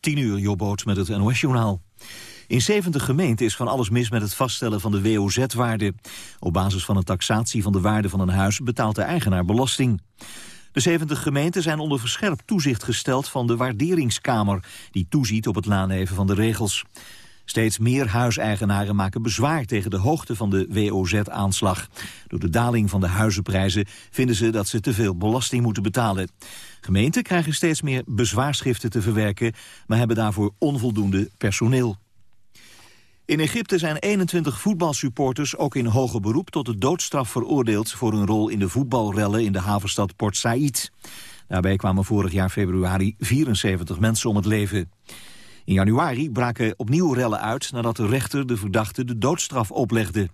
10 uur, Jobboot met het NOS-journaal. In 70 gemeenten is van alles mis met het vaststellen van de WOZ-waarde. Op basis van een taxatie van de waarde van een huis betaalt de eigenaar belasting. De 70 gemeenten zijn onder verscherpt toezicht gesteld van de waarderingskamer... die toeziet op het naleven van de regels. Steeds meer huiseigenaren maken bezwaar tegen de hoogte van de WOZ-aanslag. Door de daling van de huizenprijzen vinden ze dat ze te veel belasting moeten betalen. Gemeenten krijgen steeds meer bezwaarschriften te verwerken, maar hebben daarvoor onvoldoende personeel. In Egypte zijn 21 voetbalsupporters ook in hoger beroep tot de doodstraf veroordeeld voor hun rol in de voetbalrellen in de havenstad Port Said. Daarbij kwamen vorig jaar februari 74 mensen om het leven. In januari braken opnieuw rellen uit nadat de rechter de verdachte de doodstraf oplegde.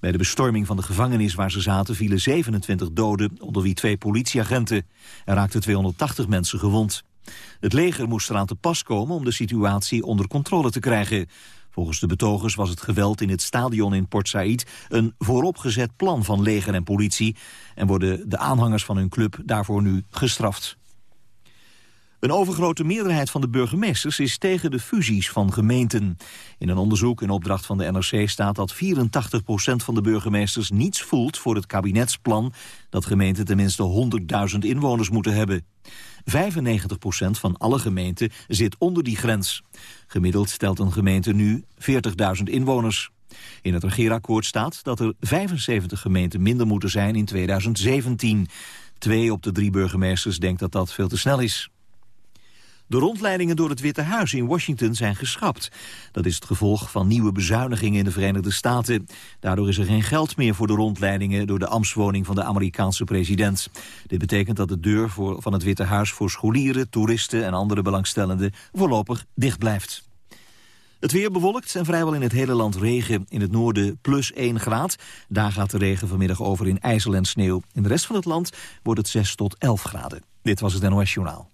Bij de bestorming van de gevangenis waar ze zaten vielen 27 doden, onder wie twee politieagenten. Er raakten 280 mensen gewond. Het leger moest eraan te pas komen om de situatie onder controle te krijgen. Volgens de betogers was het geweld in het stadion in Port Said een vooropgezet plan van leger en politie en worden de aanhangers van hun club daarvoor nu gestraft. Een overgrote meerderheid van de burgemeesters is tegen de fusies van gemeenten. In een onderzoek in opdracht van de NRC staat dat 84% van de burgemeesters niets voelt voor het kabinetsplan dat gemeenten tenminste 100.000 inwoners moeten hebben. 95% van alle gemeenten zit onder die grens. Gemiddeld stelt een gemeente nu 40.000 inwoners. In het regeerakkoord staat dat er 75 gemeenten minder moeten zijn in 2017. Twee op de drie burgemeesters denkt dat dat veel te snel is. De rondleidingen door het Witte Huis in Washington zijn geschrapt. Dat is het gevolg van nieuwe bezuinigingen in de Verenigde Staten. Daardoor is er geen geld meer voor de rondleidingen door de ambtswoning van de Amerikaanse president. Dit betekent dat de deur voor, van het Witte Huis voor scholieren, toeristen en andere belangstellenden voorlopig dicht blijft. Het weer bewolkt en vrijwel in het hele land regen. In het noorden plus 1 graad. Daar gaat de regen vanmiddag over in ijzel en sneeuw. In de rest van het land wordt het 6 tot 11 graden. Dit was het NOS Journaal.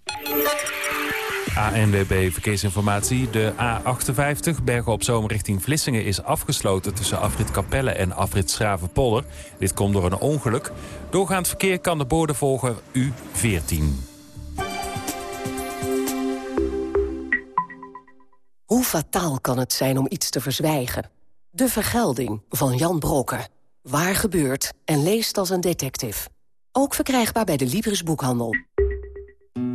ANWB Verkeersinformatie. De A58 Bergen op Zoom richting Vlissingen is afgesloten... tussen afrit Capelle en afrit Schravenpolder. Dit komt door een ongeluk. Doorgaand verkeer kan de borden volgen U14. Hoe fataal kan het zijn om iets te verzwijgen? De Vergelding van Jan Brokken. Waar gebeurt en leest als een detective. Ook verkrijgbaar bij de Libris Boekhandel.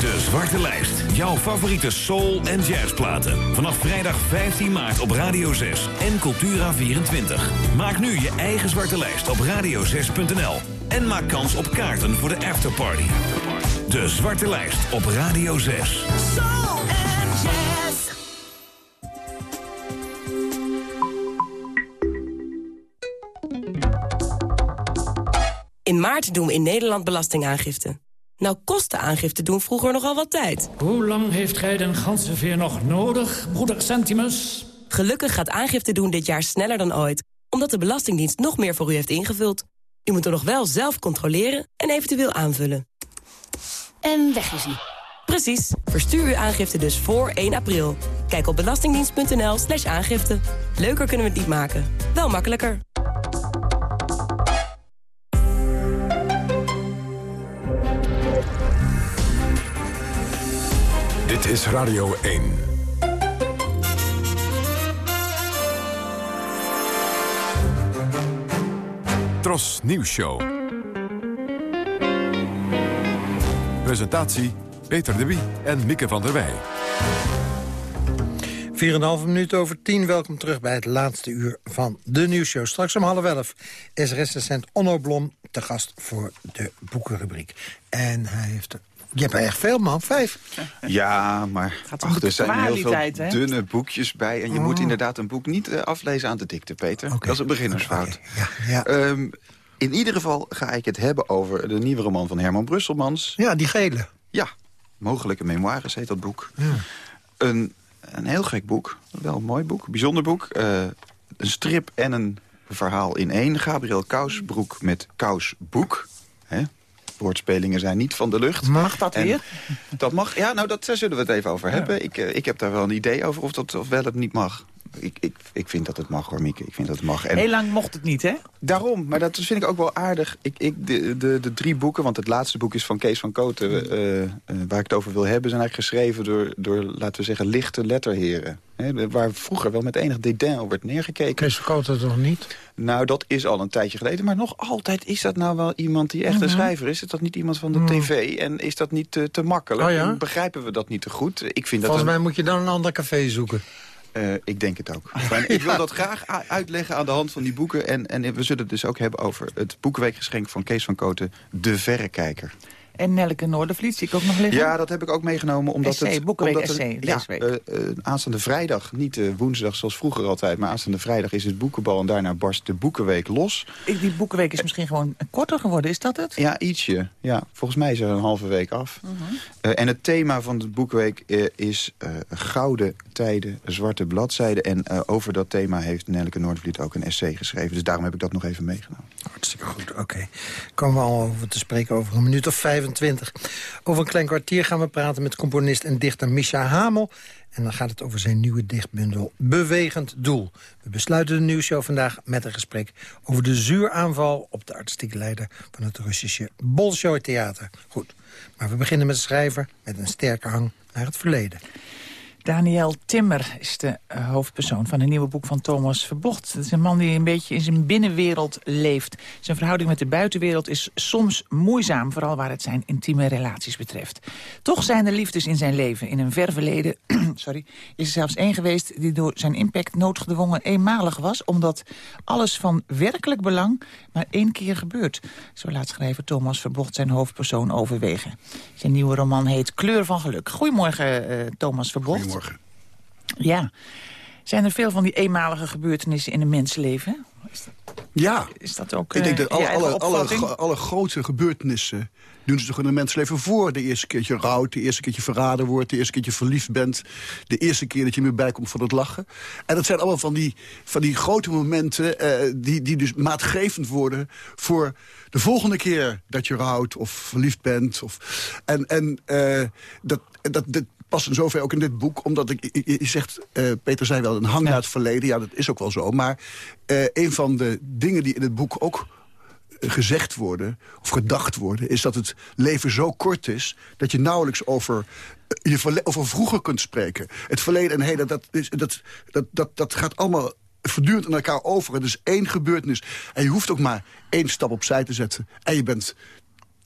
De Zwarte Lijst. Jouw favoriete soul- en jazzplaten. Vanaf vrijdag 15 maart op Radio 6 en Cultura24. Maak nu je eigen Zwarte Lijst op radio6.nl. En maak kans op kaarten voor de afterparty. De Zwarte Lijst op Radio 6. Soul en jazz. In maart doen we in Nederland belastingaangifte. Nou kostte aangifte doen vroeger nogal wat tijd. Hoe lang heeft gij den ganzenveer nog nodig, broeder Centimus? Gelukkig gaat aangifte doen dit jaar sneller dan ooit... omdat de Belastingdienst nog meer voor u heeft ingevuld. U moet er nog wel zelf controleren en eventueel aanvullen. En weg is hij. Precies. Verstuur uw aangifte dus voor 1 april. Kijk op belastingdienst.nl slash aangifte. Leuker kunnen we het niet maken. Wel makkelijker. Dit is Radio 1. Tros Nieuws Show. Presentatie Peter de Wie en Mieke van der Wij. 4,5 minuut over 10. Welkom terug bij het laatste uur van de nieuwsshow. Straks om half elf is recensent Onno Blom te gast voor de boekenrubriek. En hij heeft je hebt er echt veel, man. Vijf. Ja, maar ach, er zijn heel veel dunne boekjes bij. En je moet inderdaad een boek niet uh, aflezen aan de dikte, Peter. Dat is een beginnersfout. Ja, ja. Um, in ieder geval ga ik het hebben over de nieuwe roman van Herman Brusselmans. Ja, die gele. Ja, mogelijke memoires heet dat boek. Ja. Een, een heel gek boek. Wel een mooi boek, een bijzonder boek. Uh, een strip en een verhaal in één. Gabriel Kousbroek met Kousboek. Hè? Woordspelingen zijn niet van de lucht. Mag dat weer? Dat mag, ja, nou, dat, daar zullen we het even over hebben. Ik, ik heb daar wel een idee over of dat of wel het niet mag ik, ik, ik vind dat het mag hoor, Mieke. Ik vind dat het mag. En Heel lang mocht het niet, hè? Daarom, maar dat vind ik ook wel aardig. Ik, ik, de, de, de drie boeken, want het laatste boek is van Kees van Koten... Uh, uh, waar ik het over wil hebben, zijn eigenlijk geschreven door, door laten we zeggen, lichte letterheren. Hè, waar vroeger wel met enig dédain op werd neergekeken. Kees van Koten toch niet? Nou, dat is al een tijdje geleden. Maar nog altijd is dat nou wel iemand die echt een mhm. schrijver is. Is dat niet iemand van de mhm. tv? En is dat niet te, te makkelijk? Oh ja? Begrijpen we dat niet te goed? Ik vind Volgens mij moet je dan een ander café zoeken. Uh, ik denk het ook. ik wil dat graag uitleggen aan de hand van die boeken. En, en we zullen het dus ook hebben over het boekenweekgeschenk van Kees van Koten, De Verrekijker. En Nelke Noordervliet zie ik ook nog liggen. Ja, dat heb ik ook meegenomen. Omdat essay, het, boekenweek omdat essay, ja, uh, aanstaande vrijdag, niet uh, woensdag zoals vroeger altijd... maar aanstaande vrijdag is het boekenbal en daarna barst de boekenweek los. Die boekenweek is misschien gewoon korter geworden, is dat het? Ja, ietsje. Ja, volgens mij is er een halve week af. Mhm. en het thema van de boekenweek is gouden tijden, zwarte bladzijden. En over dat thema heeft Nelke Noordervliet ook een essay geschreven. Dus daarom heb ik dat nog even meegenomen. Hartstikke goed, oké. Komen we al over te spreken over een minuut of 25. Over een klein kwartier gaan we praten met componist en dichter Misha Hamel. En dan gaat het over zijn nieuwe dichtbundel Bewegend Doel. We besluiten de nieuwsshow vandaag met een gesprek over de zuuraanval... op de artistieke leider van het Russische Bolshoi Theater. Goed, maar we beginnen met schrijver met een sterke hang naar het verleden. Daniel Timmer is de eh, hoofdpersoon van een nieuwe boek van Thomas Verbocht. Het is een man die een beetje in zijn binnenwereld leeft. Zijn verhouding met de buitenwereld is soms moeizaam... vooral waar het zijn intieme relaties betreft. Toch zijn er liefdes in zijn leven. In een ver verleden sorry, is er zelfs één geweest... die door zijn impact noodgedwongen eenmalig was... omdat alles van werkelijk belang maar één keer gebeurt. Zo laat schrijver Thomas Verbocht zijn hoofdpersoon overwegen. Zijn nieuwe roman heet Kleur van Geluk. Goedemorgen, uh, Thomas Verbocht. Ja. Zijn er veel van die eenmalige gebeurtenissen in een mensenleven? Ja. Is dat ook Ik denk dat alle, alle, alle, alle, grote gebeurtenissen doen ze toch in een mensenleven voor. De eerste keer dat je rouwt, de eerste keer dat je verraden wordt... de eerste keer dat je verliefd bent, de eerste keer dat je meer bijkomt van het lachen. En dat zijn allemaal van die, van die grote momenten uh, die, die dus maatgevend worden... voor de volgende keer dat je rouwt of verliefd bent. Of, en en uh, dat, dat, dat, past in zover ook in dit boek. Omdat ik, je zegt, uh, Peter zei wel, een hang naar het verleden. Ja, dat is ook wel zo. Maar uh, een van de dingen die in het boek ook gezegd worden, of gedacht worden... is dat het leven zo kort is dat je nauwelijks over, eh, je over vroeger kunt spreken. Het verleden en heden, dat, is, dat, dat, dat, dat gaat allemaal voortdurend aan elkaar over. Het is één gebeurtenis. En je hoeft ook maar één stap opzij te zetten. En je bent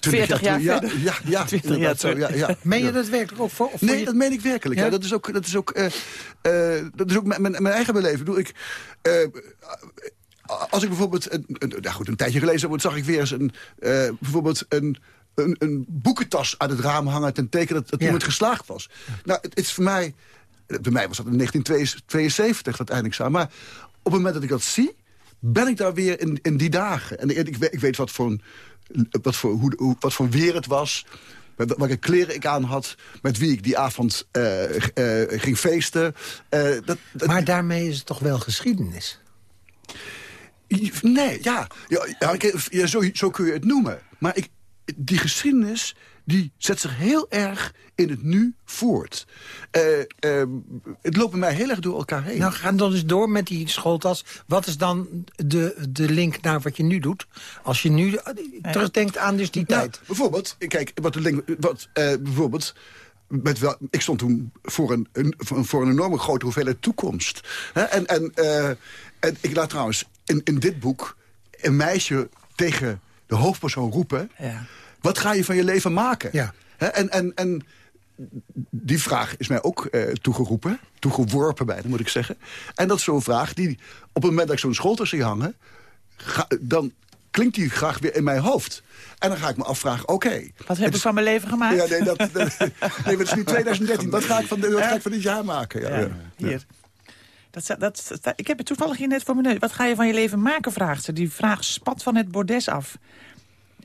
20 jaar, ja, ja, ja, 20 jaar zo, ja, ja. Meen je dat werkelijk ook? Voor, nee, dat meen ik werkelijk. Ja? dat is ook, dat is ook, uh, uh, dat is ook mijn, mijn eigen beleving. Doe ik, uh, als ik bijvoorbeeld, een, een, nou goed, een tijdje gelezen zag ik weer eens een, bijvoorbeeld een, een, een, boekentas uit het raam hangen... ten teken dat, dat iemand geslaagd was. Nou, het, het, is voor mij... Bij mij was dat in 1972 dat eindelijk zo. Maar op het moment dat ik dat zie, ben ik daar weer in, in die dagen. En ik, ik weet wat voor een wat voor, hoe, wat voor weer het was welke kleren ik aan had, met wie ik die avond uh, uh, ging feesten. Uh, dat, dat... Maar daarmee is het toch wel geschiedenis? Nee, ja. ja, ja zo, zo kun je het noemen. Maar ik, die geschiedenis die zet zich heel erg in het nu voort. Uh, uh, het loopt bij mij heel erg door elkaar heen. Nou, ga dan eens door met die schooltas. Wat is dan de, de link naar wat je nu doet? Als je nu eh, terugdenkt aan dus die nou, tijd. Bijvoorbeeld, kijk, wat de link... Wat, uh, bijvoorbeeld, met wel, ik stond toen voor een, een, voor een enorme grote hoeveelheid toekomst. En, en, en ik laat trouwens in, in dit boek een meisje tegen de hoofdpersoon roepen... Ja. Wat ga je van je leven maken? Ja. en, en, en die vraag is mij ook uh, toegeroepen, toegeworpen bijna, moet ik zeggen. En dat is zo'n vraag die op het moment dat ik zo'n schooltas zie hangen... dan klinkt die graag weer in mijn hoofd. En dan ga ik me afvragen, oké. wat heb ik van mijn leven gemaakt? Ja, nee, dat, nee, dat is nu 2013. Wat ga ik van, wat ga ik van dit jaar maken? Ja, ja, hier. Dat, dat, ik heb het toevallig hier net voor mijn neus. Wat ga je van je leven maken, vraagt ze. Die vraag spat van het bordes af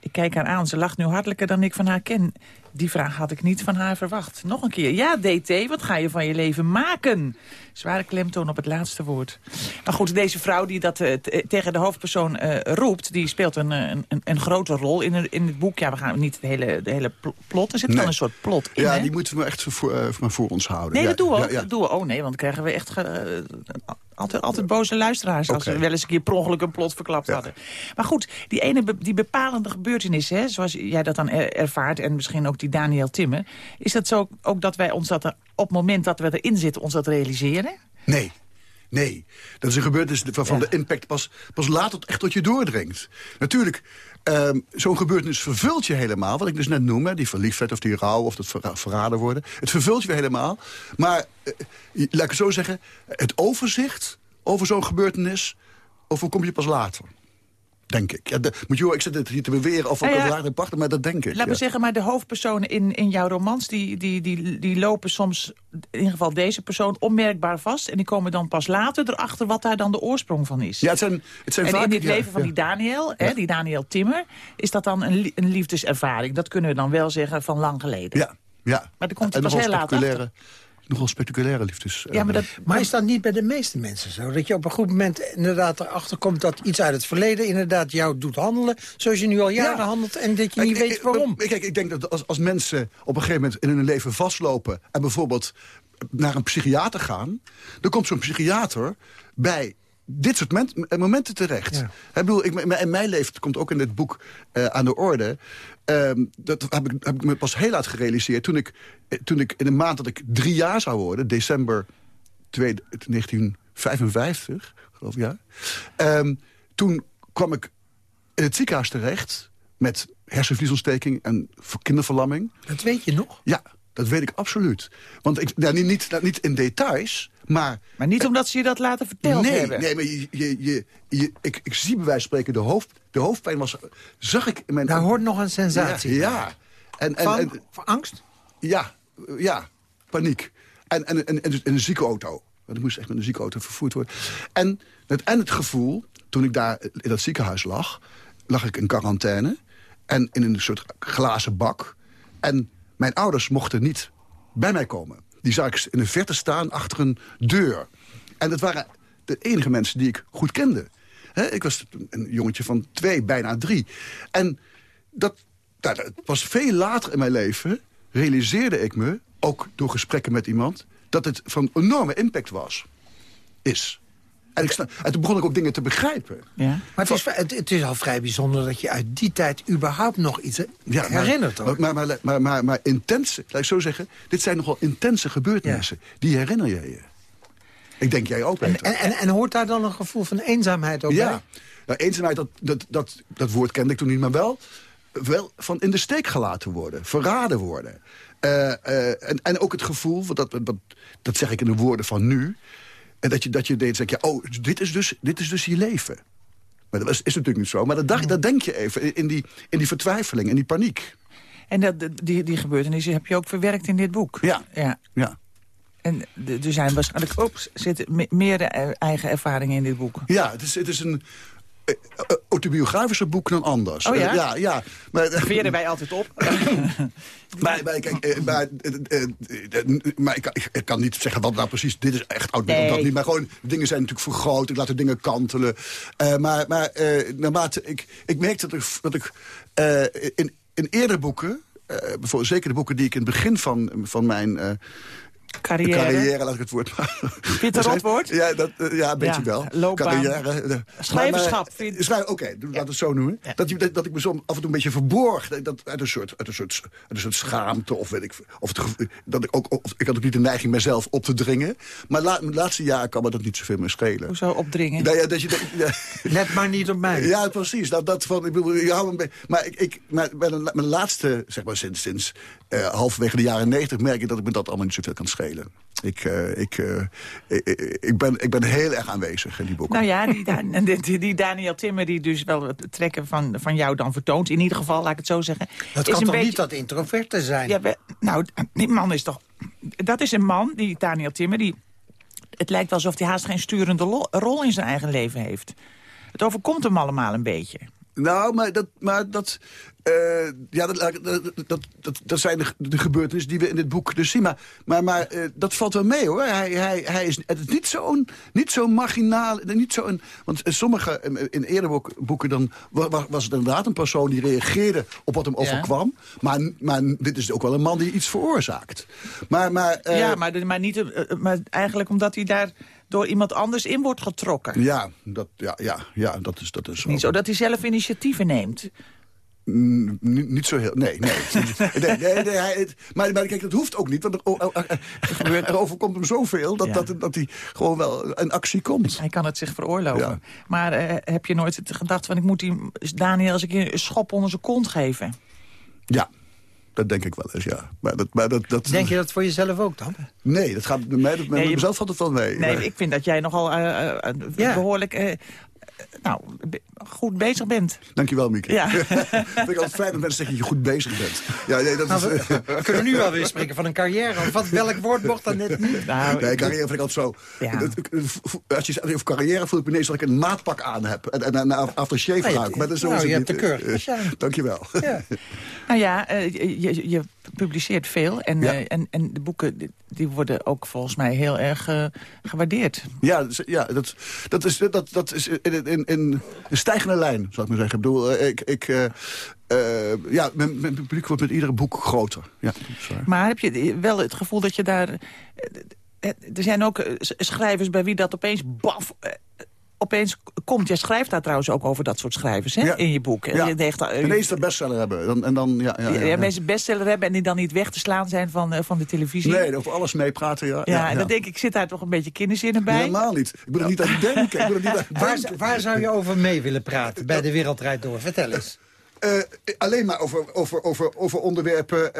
Ik kijk haar aan, ze lacht nu hartelijker dan ik van haar ken. Die vraag had ik niet van haar verwacht. Nog een keer. Ja, DT, wat ga je van je leven maken? Zware klemtoon op het laatste woord. Maar goed, deze vrouw die dat uh, tegen de hoofdpersoon uh, roept... die speelt een, een, een, grote rol in, in het boek. Ja, we gaan niet het hele, de hele plot. Er zit nee. wel een soort plot in, Ja, hè? die moeten we echt voor, uh, voor ons houden. Nee, ja, dat doen we ook. ja. Dat doen we. Oh nee, want dan krijgen we echt... Altijd, altijd boze luisteraars als we wel eens een keer per ongeluk een plot verklapt hadden. Maar goed, die ene be die bepalende gebeurtenis, hè, zoals jij dat dan er ervaart... en misschien ook die Daniel Timmer... is dat zo ook dat wij ons dat er, op het moment dat we erin zitten... ons dat realiseren? Nee. Nee, dat is een gebeurtenis waarvan ja. de impact pas, pas later echt tot je doordringt. Natuurlijk, um, zo'n gebeurtenis vervult je helemaal. Wat ik dus net noem, hè, die verliefdheid of die rouw of ver verraden worden. Het vervult je helemaal. Maar, uh, laat ik het zo zeggen, het overzicht over zo'n gebeurtenis... overkom je pas later. Denk ik. Ja, de, moet je, ik zit het hier te beweren of ik ja, het pachten, maar dat denk ik. Laten we zeggen, maar de hoofdpersonen in, in jouw romans... Die, die, die, die lopen soms, in ieder geval deze persoon, onmerkbaar vast. En die komen dan pas later erachter wat daar dan de oorsprong van is. Ja, het zijn, het zijn en vaak, in dit ja, leven van ja. die Daniel, hè, die Daniel Timmer... is dat dan een, een liefdeservaring. Dat kunnen we dan wel zeggen van lang geleden. Ja, ja. Maar dan komt En pas heel laat achter. Nogal spectaculaire liefdes. Ja, maar dat, Maar is dat niet bij de meeste mensen zo? Dat je op een goed moment inderdaad erachter komt dat iets uit het verleden... inderdaad jou doet handelen zoals je nu al jaren Ja. handelt... en dat je niet ik- weet waarom. ik- Kijk, ik denk dat als, als mensen op een gegeven moment in hun leven vastlopen... en bijvoorbeeld naar een psychiater gaan... dan komt zo'n psychiater bij dit soort men- momenten terecht. Ja. Ik bedoel, ik, in mijn leven, komt ook in dit boek eh, aan de orde... ehm, dat heb ik, heb ik me pas heel laat gerealiseerd. Toen ik, eh, toen ik in de maand dat ik drie jaar zou worden, december 2 1955, geloof ik, ja. ehm, toen kwam ik in het ziekenhuis terecht met hersenvliesontsteking en kinderverlamming. Dat weet je nog? Ja, dat weet ik absoluut. Want ik, nou, niet, niet, niet in details, maar... maar niet omdat ze je dat laten verteld nee, hebben. Nee, maar je, je, je, je- ik, ik zie bij wijze van spreken de, hoofd, de hoofdpijn was... Zag ik in mijn... Daar hoort nog een sensatie Ja, ja. En, en, Van, en, van angst? ja, ja, paniek. En, en, en, en, en een ziekenauto. Want ik moest echt met een ziekenauto vervoerd worden. En het, en het gevoel, toen ik daar in dat ziekenhuis lag... lag ik in quarantaine en in een soort glazen bak. En mijn ouders mochten niet bij mij komen. Die zag ik in de verte staan achter een deur. En dat waren de enige mensen die ik goed kende. Ik was een jongetje van twee, bijna drie. En dat, nou, dat was veel later in mijn leven... realiseerde ik me, ook door gesprekken met iemand... dat het van enorme impact was. Is. En, ik snap, en toen begon ik ook dingen te begrijpen. Ja. Maar het is, het, het is al vrij bijzonder dat je uit die tijd überhaupt nog iets Ja, herinnert. Maar, maar, maar, maar, maar, maar intense, laat ik zo zeggen... dit zijn nogal intense gebeurtenissen. Die herinner je je. Ik denk jij ook, En, en, en, en hoort daar dan een gevoel van eenzaamheid ook ja. bij? Nou, eenzaamheid, dat, dat, dat, dat woord kende ik toen niet, maar wel, wel van in de steek gelaten worden. Verraden worden. Eh, eh, en, en ook het gevoel, want dat, dat, dat zeg ik in de woorden van nu... En dat je, dat je denkt, zeg je, oh, dit is, dus, dit is dus je leven. Maar dat is, is natuurlijk niet zo. Maar dat, dacht, dat denk je even in- die, in die vertwijfeling, in die paniek. En dat, die, die gebeurtenissen heb je ook verwerkt in dit boek. Ja. ja. Ja. En er zijn waarschijnlijk ook zitten me- meer eh, eigen ervaringen in dit boek. Ja, het is, het is een eh, eh, autobiografischer boek dan anders. Oh ja? Eh, ja, ja. Maar, Veren wij altijd op. Maar, maar, kijk, eh, maar, eh, eh, eh, maar ik, kan- ik, ik kan niet zeggen wat nou precies... dit is echt oud, Nee. dat niet. Maar gewoon, dingen zijn natuurlijk vergroot. Ik laat de dingen kantelen. Eh, maar maar eh, naarmate ik... Ik merk dat ik, dat ik eh, in, in eerdere boeken... eh, bijvoorbeeld zeker de boeken die ik in het begin van, van mijn... eh, Carrière. carrière, laat ik het woord maar. Vind je het een rotwoord? Ja, dat, eh, ja, een beetje Ja, wel. loopbaan. Carrière. eh, Schrijverschap, schrijf- Oké, doe- laat het zo noemen. Dat, dat, dat ik me zo af en toe een beetje verborg. Dat, dat, uit, een soort, uit, een soort, uit een soort schaamte. Of weet ik, of het, dat ik, ook, of, ik had ook niet de neiging mezelf op te dringen. Maar la, de laatste jaren kan me dat niet zoveel meer schelen. Hoezo opdringen? Nou ja, dat je, ja, Let maar niet op mij. ja, precies. Dat, dat van, ik bedoel, je houdt een beetje- maar ik, ik, maar mijn laatste, zeg maar sinds, sinds eh, halverwege de jaren negentig... merk ik dat ik me dat allemaal niet zoveel kan schelen. Ik, eh, ik, eh, ik, ik- ik ben, ik ben heel erg aanwezig in die boeken. Nou ja, die, Da- die, die Daniel Timmer die dus wel het trekken van, van jou dan vertoont. In ieder geval, laat ik het zo zeggen. Dat is kan een toch beetje- niet dat introverte zijn? Ja, we- nou, die man is toch... Dat is een man, die Daniel Timmer, die... Het lijkt wel alsof hij haast geen sturende rol in zijn eigen leven heeft. Het overkomt hem allemaal een beetje. Nou, maar dat... Maar dat uh, ja, dat, dat, dat, zijn de, de, gebeurtenissen die we in dit boek dus zien. Maar, maar, maar uh, dat valt wel mee, hoor. Hij, hij, hij is, het is niet zo'n niet zo marginaal... Niet zo een, want sommige, in eerder boeken dan, was, was het inderdaad een persoon... die reageerde op wat hem overkwam. Maar, maar dit is ook wel een man die iets veroorzaakt. Maar, maar, uh, ja, maar, maar, niet, maar eigenlijk omdat hij daar door iemand anders in wordt getrokken. Ja, dat, ja, ja, ja, dat is, dat is Niet zo dat hij zelf initiatieven neemt. Mm, niet zo heel... Nee, nee. nee, nee, nee hij, maar, maar kijk, dat hoeft ook niet. Want er, oh, er, er overkomt hem zoveel dat, dat, dat hij gewoon wel een actie komt. Hij kan het zich veroorloven. Maar uh, heb je nooit gedacht van... ik moet die Daniel eens een keer een schop onder zijn kont geven? Ja, dat denk ik wel eens, ja. Maar dat, maar dat, dat, denk je dat voor jezelf ook dan? Nee, dat gaat bij mij, dat, nee, mezelf valt het wel mee. Nee, ik vind dat jij nogal uh, uh, behoorlijk nou, goed bezig bent. Dankjewel, Mieke. Ja. vind ik altijd fijn dat mensen zeggen dat je goed bezig bent. Ja, nee, dat nou, is, we, kunnen nu wel weer spreken van een carrière. Wat, welk woord mocht dan net niet? Nou, nee, carrière vind ik altijd zo. Ja. Als je zegt over carrière voel ik me ineens dat ik een maatpak aan heb. En, en, en aftershave nou, ruik. Maar dat is nou, je hebt de keur. Dankjewel. Ja. nou ja, uh, je, je publiceert veel. En, ja. uh, en, en de boeken die worden ook volgens mij heel erg uh, gewaardeerd. Ja, ja dat, dat is, dat, dat is in, in, in een stijgende lijn, zou ik maar zeggen. Ik bedoel, uh, ik... ik uh, ja, mijn, mijn, publiek wordt met iedere boek groter. Ja, maar heb je wel het gevoel dat je daar... Er zijn ook schrijvers bij wie dat opeens baf opeens komt. Jij schrijft daar trouwens ook over dat soort schrijvers hè, in je boek. Ja. Je uh, ineens de bestseller hebben. Dan, en dan, ja, ja, ja, ja, mensen bestseller hebben en die dan niet weg te slaan zijn van, uh, van de televisie. Nee, over alles meepraten, ja. Ja, en dan denk ik, zit daar toch een beetje kinderzinnen bij? Helemaal niet. Ik moet er niet aan denken. Ik moet er niet aan waar, waar, zou je over mee willen praten bij de Wereldrijd Door? Vertel eens. Uh, alleen maar over, over, over, over onderwerpen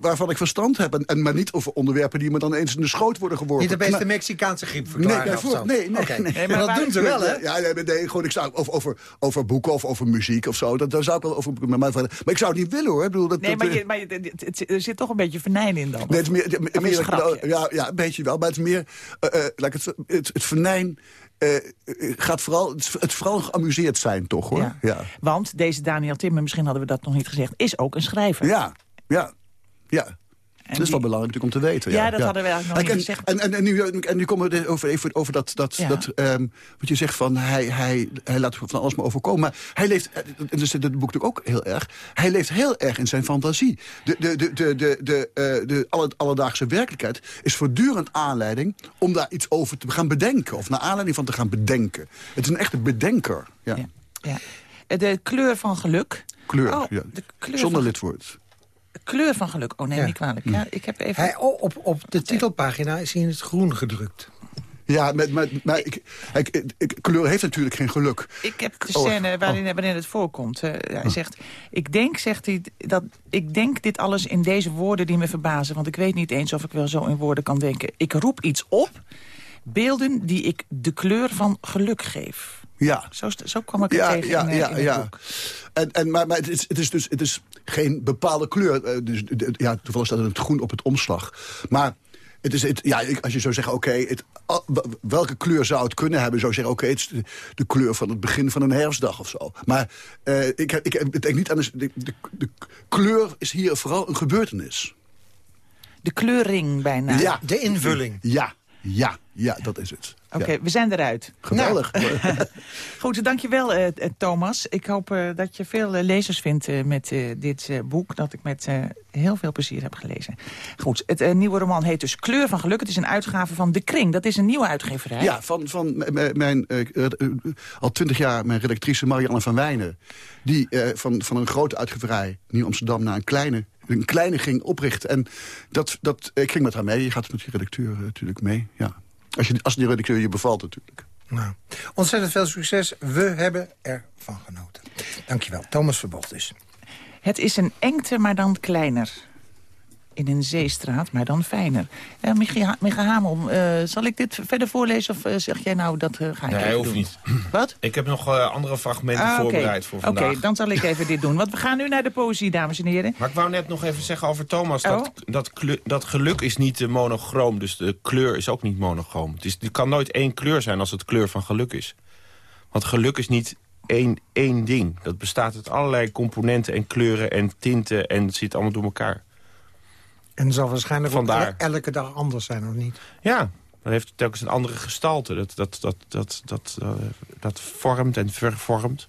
waarvan ik verstand heb. En, en, maar niet over onderwerpen die me dan eens in de schoot worden geworpen. Niet de beste Mexicaanse griep verklaren nee, nee, nee, nee, nee, maar, dat doen ze wel, hè? Ja, nee, nee, gewoon, ik zou over, over, over boeken of over muziek of zo. Dat, daar zou ik wel over... Maar, maar, maar ik zou het niet willen, hoor. Ik bedoel, dat, nee, maar, je, maar je, het, er zit toch een beetje venijn in dan? Nee, het is meer, meer, ja, ja, een beetje wel. Maar het is meer... Uh, uh, het, het, het venijn... Uh, gaat vooral, het vooral geamuseerd zijn, toch, hoor. Ja. ja. Want deze Daniel Timmer, misschien hadden we dat nog niet gezegd... is ook een schrijver. Ja, ja, ja dat is wel belangrijk om te weten. Ja, dat hadden we eigenlijk nog niet gezegd. En, en, en, nu, en nu komen we over, even over dat, dat, dat um, wat je zegt van hij, hij, hij laat van alles maar overkomen. Maar hij leeft, en dat zit het boek natuurlijk ook heel erg, hij leeft heel erg in zijn fantasie. De, de, de, de, de, de, uh, de alle, alledaagse werkelijkheid is voortdurend aanleiding om daar iets over te gaan bedenken. Of naar aanleiding van te gaan bedenken. Het is een echte bedenker. Ja. ja. De kleur van geluk. Kleur, oh, ja. Kleur Zonder van... lidwoord kleur van geluk. Oh, neem niet kwalijk. Ja, ik heb even... Hij, op, op de titelpagina is hij in het groen gedrukt. Ja, met, met, maar ik, ik, ik, kleur heeft natuurlijk geen geluk. Ik heb de scène oh. waarin, oh. waarin het voorkomt. Uh, hij hm. zegt, ik denk, zegt hij, dat ik denk dit alles in deze woorden die me verbazen. Want ik weet niet eens of ik wel zo in woorden kan denken. Ik roep iets op, beelden die ik de kleur van geluk geef. Ja. Zo, zo kwam ik het ja, tegen ja, in, ja, in ja. boek. En, en, maar maar het, is, het is dus het is geen bepaalde kleur. Uh, dus, ja, toevallig staat er het groen op het omslag. Maar het is, het, ja, als je zou zeggen, oké, welke kleur zou het kunnen hebben? Zou zeggen, oké, het is de, kleur van het begin van een herfstdag of zo. Maar uh, ik, ik, ik denk niet aan... De, de, de, kleur is hier vooral een gebeurtenis. De kleuring bijna. Ja. De invulling. Ja, ja, ja, dat is het. Oké, we zijn eruit. Geweldig. Nou. Goed, dankjewel uh, Thomas. Ik hoop uh, dat je veel uh, lezers vindt met dit boek... dat ik met heel veel plezier heb gelezen. Goed, het nieuwe roman heet dus Kleur van Geluk. Het is een uitgave van De Kring. Dat is een nieuwe uitgeverij. Ja, van, van mijn, al twintig jaar mijn redactrice Marianne van Wijnen. Die van, van een grote uitgeverij, Nieuw Amsterdam, naar een kleine een kleine ging oprichten. En dat, dat, ik ging met haar mee. Je gaat met je redacteur natuurlijk mee. Ja. Als, je, als die redacteur je bevalt natuurlijk. Nou, ontzettend veel succes. We hebben ervan genoten. Dankjewel. Thomas Verbocht dus. Het is een engte, maar dan kleiner in een zeestraat, maar dan fijner. Uh, Micha, Hamel, uh, zal ik dit verder voorlezen of uh, zeg jij nou dat ga ik Nee, hoeft niet. Wat? Ik heb nog andere fragmenten ah, voorbereid voor vandaag. Oké, dan zal ik even dit doen. Want we gaan nu naar de poëzie, dames en heren. Maar ik wou net nog even zeggen over Thomas. Dat, oh. dat, dat geluk is niet monochroom, dus de kleur is ook niet monochroom. Het, is, het kan nooit één kleur zijn als het kleur van geluk is. Want geluk is niet één, één ding. Dat bestaat uit allerlei componenten en kleuren en tinten... en het zit allemaal door elkaar. En zal waarschijnlijk Vandaar. ook elke dag anders zijn, of niet? Ja, dan heeft het telkens een andere gestalte. Dat, dat, dat, dat, dat, eh, dat vormt en vervormt.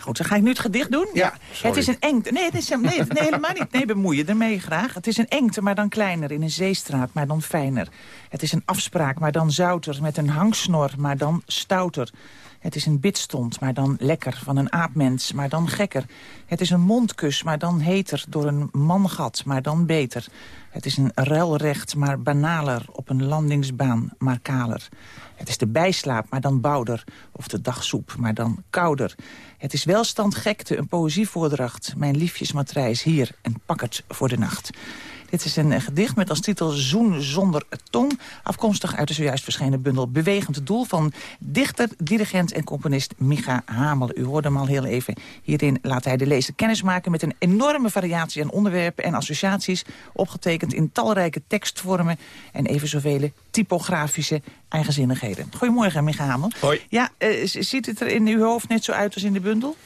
Goed, dan ga ik nu het gedicht doen. Ja, Het is een engte. Nee, het is, nee, nee, helemaal niet. Nee, bemoei je ermee graag. Het is een engte, maar dan kleiner. In een zeestraat, maar dan fijner. Het is een afspraak, maar dan zouter. Met een hangsnor, maar dan stouter. Het is een bidstond, maar dan lekker. Van een aapmens, maar dan gekker. Het is een mondkus, maar dan heter. Door een mangat, maar dan beter. Het is een ruilrecht, maar banaler. Op een landingsbaan, maar kaler. Het is de bijslaap, maar dan bouder. Of de dagsoep, maar dan kouder. Het is welstandgekte, een poëzievoordracht. Mijn liefjesmatrijs hier en pak het voor de nacht. Dit is een gedicht met als titel Zoen zonder tong. Afkomstig uit de zojuist verschenen bundel Bewegend Doel... van dichter, dirigent en componist Micha Hamel. U hoorde hem al heel even. Hierin laat hij de lezer kennismaken met een enorme variatie aan onderwerpen en associaties... opgetekend in talrijke tekstvormen en even zoveel typografische eigenzinnigheden. Goedemorgen, Micha Hamel. Hoi. Ja, eh, ziet het er in uw hoofd net zo uit als in de bundel?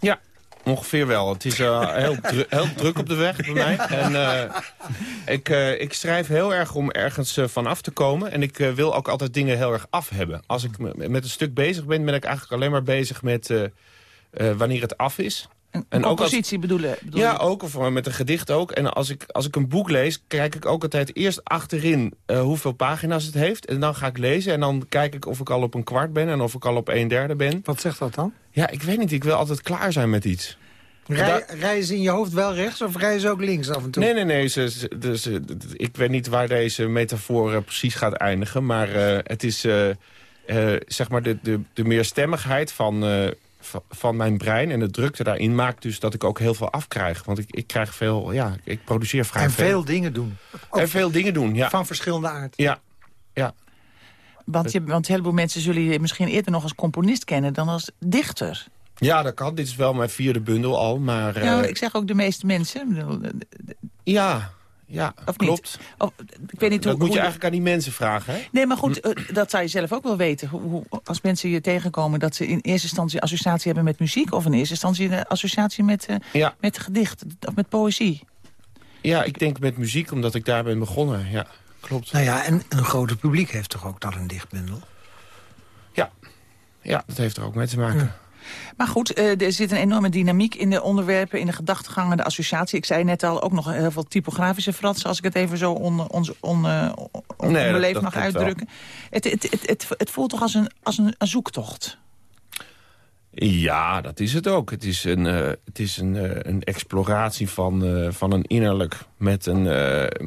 Ja, ongeveer wel. Het is uh, heel, heel, druk op de weg bij mij. En uh, ik, uh, ik schrijf heel erg om ergens van af te komen. En ik wil ook altijd dingen heel erg af hebben. Als ik met een stuk bezig ben, ben ik eigenlijk alleen maar bezig met wanneer het af is. Een, een compositie als, bedoelen? Bedoel ja, ook. Of met een gedicht ook. En als ik, als ik een boek lees, kijk ik ook altijd eerst achterin uh, hoeveel pagina's het heeft. En dan ga ik lezen en dan kijk ik of ik al op een kwart ben en of ik al op een derde ben. Wat zegt dat dan? Ja, ik weet niet. Ik wil altijd klaar zijn met iets. Rij, rijden ze in je hoofd wel rechts of rijden ze ook links af en toe? Nee, nee, nee. Ze, ze, dus, ik weet niet waar deze metafoor precies gaat eindigen. Maar uh, het is uh, zeg maar de, de, de meerstemmigheid van van mijn brein en de drukte daarin maakt dus dat ik ook heel veel afkrijg. Want ik, ik krijg veel, ja, ik produceer vrij en veel. veel dingen doen. en veel dingen doen, ja. Van verschillende aard. Ja, ja. Want, je, want een heleboel mensen zullen je misschien eerder nog als componist kennen dan als dichter. Ja, dat kan. Dit is wel mijn vierde bundel al, maar... Ja, uh, ik zeg ook de meeste mensen. Ja, ja, of klopt. Of, ik weet niet dat hoe, moet je hoe eigenlijk aan die mensen vragen, hè? Nee, maar goed, uh, dat zou je zelf ook wel weten. Hoe, hoe, als mensen je tegenkomen dat ze in eerste instantie associatie hebben met muziek... of in eerste instantie een associatie met, uh, ja. met gedicht of met poëzie. Ja, ik denk met muziek, omdat ik daar ben begonnen. Ja, klopt. Nou ja, en een groter publiek heeft toch ook dan een dichtbundel? Ja, ja dat heeft er ook mee te maken. Ja. Maar goed, uh, er zit een enorme dynamiek in de onderwerpen, in de gedachtegangen, de associatie. Ik zei net al, ook nog heel veel typografische fratsen, als ik het even zo on, on, on, on, nee, onbeleefd dat, dat mag uitdrukken. Het, het, het, het, het voelt toch als een, als een, een zoektocht? Ja, dat is het ook. Het is een, uh, het is een, uh, een exploratie van, uh, van een innerlijk met een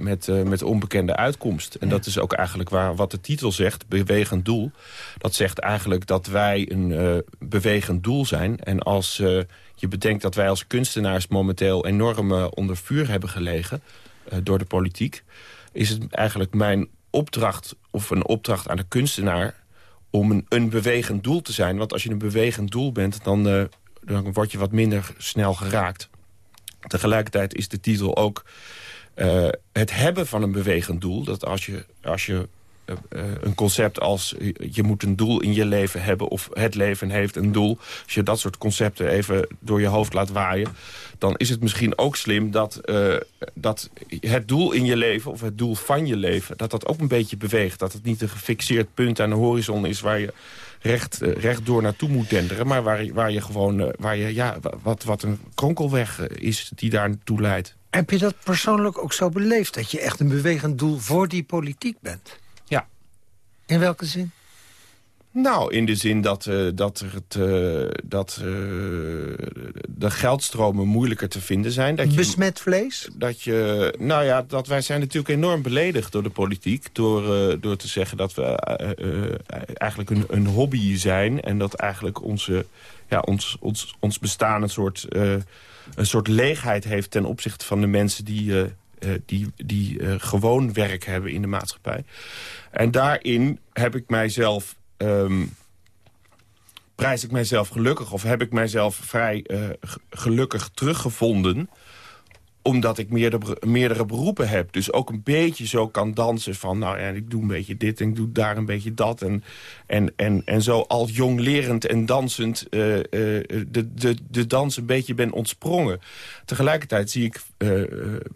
met, met onbekende uitkomst. En ja. dat is ook eigenlijk waar, wat de titel zegt, bewegend doel. Dat zegt eigenlijk dat wij een bewegend doel zijn. En als je bedenkt dat wij als kunstenaars momenteel enorm onder vuur hebben gelegen door de politiek... is het eigenlijk mijn opdracht, of een opdracht aan de kunstenaar om een, bewegend doel te zijn. Want als je een bewegend doel bent, dan, uh, dan word je wat minder snel geraakt. Tegelijkertijd is de titel ook uh, het hebben van een bewegend doel. Dat als je, als je een concept als je moet een doel in je leven hebben... of het leven heeft een doel. Als je dat soort concepten even door je hoofd laat waaien... dan is het misschien ook slim dat, uh, dat het doel in je leven... of het doel van je leven, dat dat ook een beetje beweegt. Dat het niet een gefixeerd punt aan de horizon is... waar je recht, uh, rechtdoor naartoe moet denderen... maar waar, waar je gewoon waar je, ja, wat, wat een kronkelweg is die daar naartoe leidt. Heb je dat persoonlijk ook zo beleefd... dat je echt een bewegend doel voor die politiek bent? In welke zin? Nou, in de zin dat, uh, dat, er het, uh, dat uh, de geldstromen moeilijker te vinden zijn. Dat je, Besmet vlees? Dat je, nou ja, dat wij zijn natuurlijk enorm beledigd door de politiek. Door, door te zeggen dat we eigenlijk een, een hobby zijn. En dat eigenlijk onze, ja, ons, ons, ons bestaan een soort, een soort leegheid heeft ten opzichte van de mensen die... Uh, die, die uh, gewoon werk hebben in de maatschappij. En daarin heb ik mijzelf... Um, prijs ik mijzelf gelukkig... of heb ik mijzelf vrij uh, gelukkig teruggevonden... omdat ik meerdere, meerdere beroepen heb. Dus ook een beetje zo kan dansen van... nou ja, ik doe een beetje dit en ik doe daar een beetje dat. En, en, en, en zo al jong lerend en dansend uh, uh, de, de, de dans een beetje ben ontsprongen. Tegelijkertijd zie ik uh,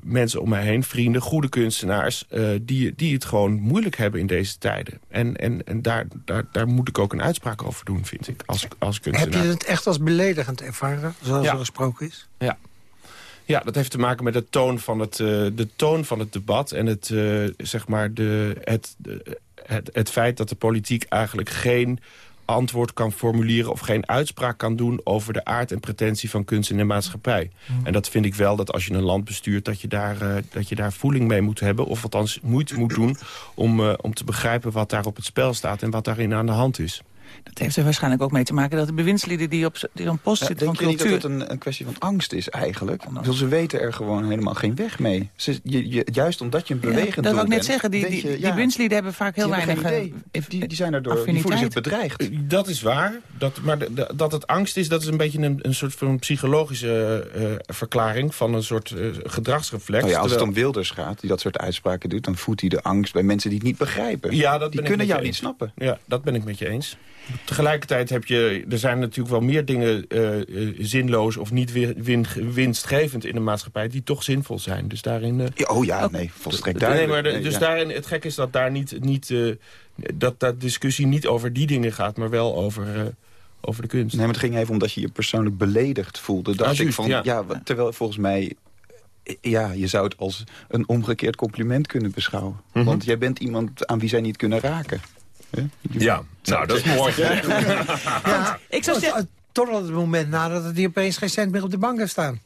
mensen om mij heen, vrienden, goede kunstenaars... die, die het gewoon moeilijk hebben in deze tijden. En, en, en daar, daar, daar moet ik ook een uitspraak over doen, vind ik, als, als kunstenaar. Heb je het echt als beledigend ervaren, zoals Ja. er gesproken is? Ja. Ja, dat heeft te maken met de toon van het, eh, de toon van het debat... en het, eh, zeg maar de, het, de- het, het feit dat de politiek eigenlijk geen antwoord kan formuleren... of geen uitspraak kan doen over de aard en pretentie van kunst in de maatschappij. En dat vind ik wel dat als je een land bestuurt... dat je daar, eh, dat je daar voeling mee moet hebben... of althans moeite moet doen om, om te begrijpen wat daar op het spel staat... en wat daarin aan de hand is. Dat heeft er waarschijnlijk ook mee te maken dat de bewindslieden die op, die op een post Ja, zitten denk van je niet cultuur... dat het een, een kwestie van angst is eigenlijk? Bedoel, ze weten er gewoon helemaal geen weg mee. Ze, je, je- juist omdat je een Ja, bewegend dat wil ik net bent, zeggen. Die, je, die ja, bewindslieden hebben vaak heel die hebben weinig... geen eh, idee. Die, die, zijn daardoor, die voelen zich bedreigd. Dat is waar. Dat, maar de- de- dat het angst is, dat is een beetje een, een soort van psychologische eh, verklaring... van een soort eh, gedragsreflex. Nou ja, als het om Wilders gaat, die dat soort uitspraken doet... dan voedt hij de angst bij mensen die het niet begrijpen. Ja, dat die ben ik kunnen jou niet eens. snappen. Ja, dat ben ik met je eens. Tegelijkertijd heb je, er zijn natuurlijk wel meer dingen eh, eh, zinloos of niet wi- win- winstgevend in de maatschappij die toch zinvol zijn. Dus daarin. eh, Ja, oh ja, nee, volstrekt Nee, duidelijk. maar de- Nee, dus ja. daarin, het gek is dat daar niet, niet dat, dat discussie niet over die dingen gaat, maar wel over, over de kunst. Nee, maar het ging even omdat je je persoonlijk beledigd voelde. Dacht Ah, ik van, ja. terwijl volgens mij... Ja, je zou het als een omgekeerd compliment kunnen beschouwen. Mhm. Want jij bent iemand aan wie zij niet kunnen raken. Ja, nou dat is mooi. Ja, Ik zou zeggen- tot- Totdat het moment nadat het hier opeens geen cent meer op de bank heeft staan.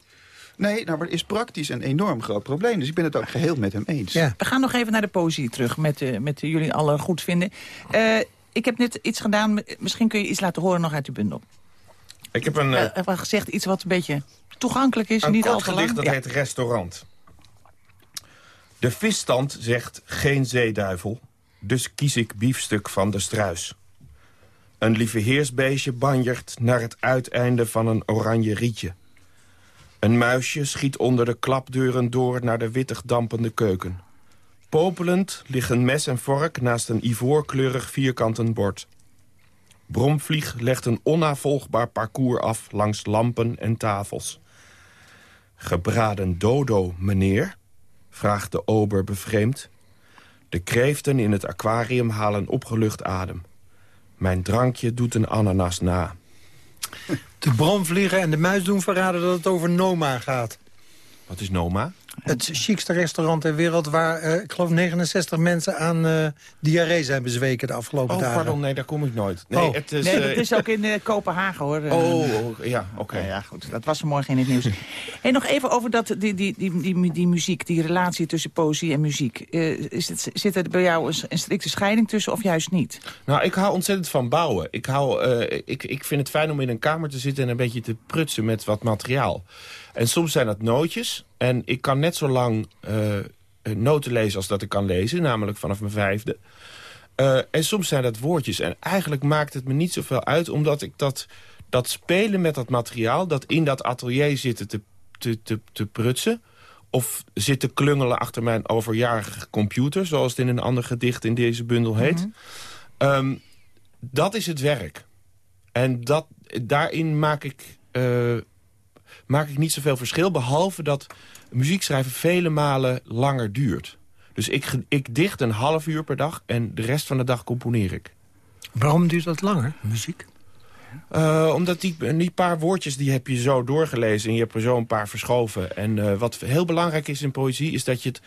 Nee, nou, maar het is praktisch een enorm groot probleem. Dus ik ben het ook geheel met hem eens. Ja. We gaan nog even naar de poëzie terug, met, eh, met jullie allen goed vinden. Eh, ik heb net iets gedaan, misschien kun je iets laten horen nog uit uw bundel. Ik heb een, eh, Eh, uh, gezegd iets wat een beetje toegankelijk is, Een niet al kort te gedicht lang. dat Ja. heet Restaurant. De visstand zegt geen zeeduivel, dus kies ik biefstuk van de struis. Een lieve heersbeestje banjert naar het uiteinde van een oranje rietje. Een muisje schiet onder de klapdeuren door naar de wittig dampende keuken. Popelend liggen mes en vork naast een ivoorkleurig vierkanten bord. Bromvlieg legt een onnavolgbaar parcours af langs lampen en tafels. Gebraden dodo, meneer? vraagt de ober bevreemd. De kreeften in het aquarium halen opgelucht adem. Mijn drankje doet een ananas na. De bromvliegen en de muis doen verraden dat het over Noma gaat. Wat is Noma? Het chicste restaurant ter wereld waar, eh, ik geloof, 69 mensen aan eh, diarree zijn bezweken de afgelopen Oh, dagen. pardon, nee, daar kom ik nooit. Nee, Oh. het is... nee, eh, dat is ook in eh, Kopenhagen, hoor. Eh, Oh, oh, ja, oké. Ja, ja, goed. Dat was morgen in het nieuws. en nog even over dat, die, die, die, die, die muziek, die relatie tussen poëzie en muziek. Eh, is het, zit er bij jou een, een strikte scheiding tussen of juist niet? Nou, ik hou ontzettend van bouwen. Ik, hou, eh, ik, ik vind het fijn om in een kamer te zitten en een beetje te prutsen met wat materiaal. En soms zijn dat nootjes. En ik kan net zo lang eh, eh, noten lezen als dat ik kan lezen. Namelijk vanaf mijn vijfde. Eh, en soms zijn dat woordjes. En eigenlijk maakt het me niet zoveel uit. Omdat ik dat, dat spelen met dat materiaal... dat in dat atelier zitten te, te, te, te prutsen... of zitten klungelen achter mijn overjarige computer... zoals het in een ander gedicht in deze bundel heet... Ehm, dat is het werk. En dat, daarin maak ik, maak ik niet zoveel verschil... behalve dat muziek schrijven vele malen langer duurt. Dus ik, ik dicht een half uur per dag en de rest van de dag componeer ik. Waarom duurt dat langer, muziek? Eh, omdat die, die paar woordjes die heb je zo doorgelezen en je hebt er zo een paar verschoven. En eh, wat heel belangrijk is in poëzie is dat je het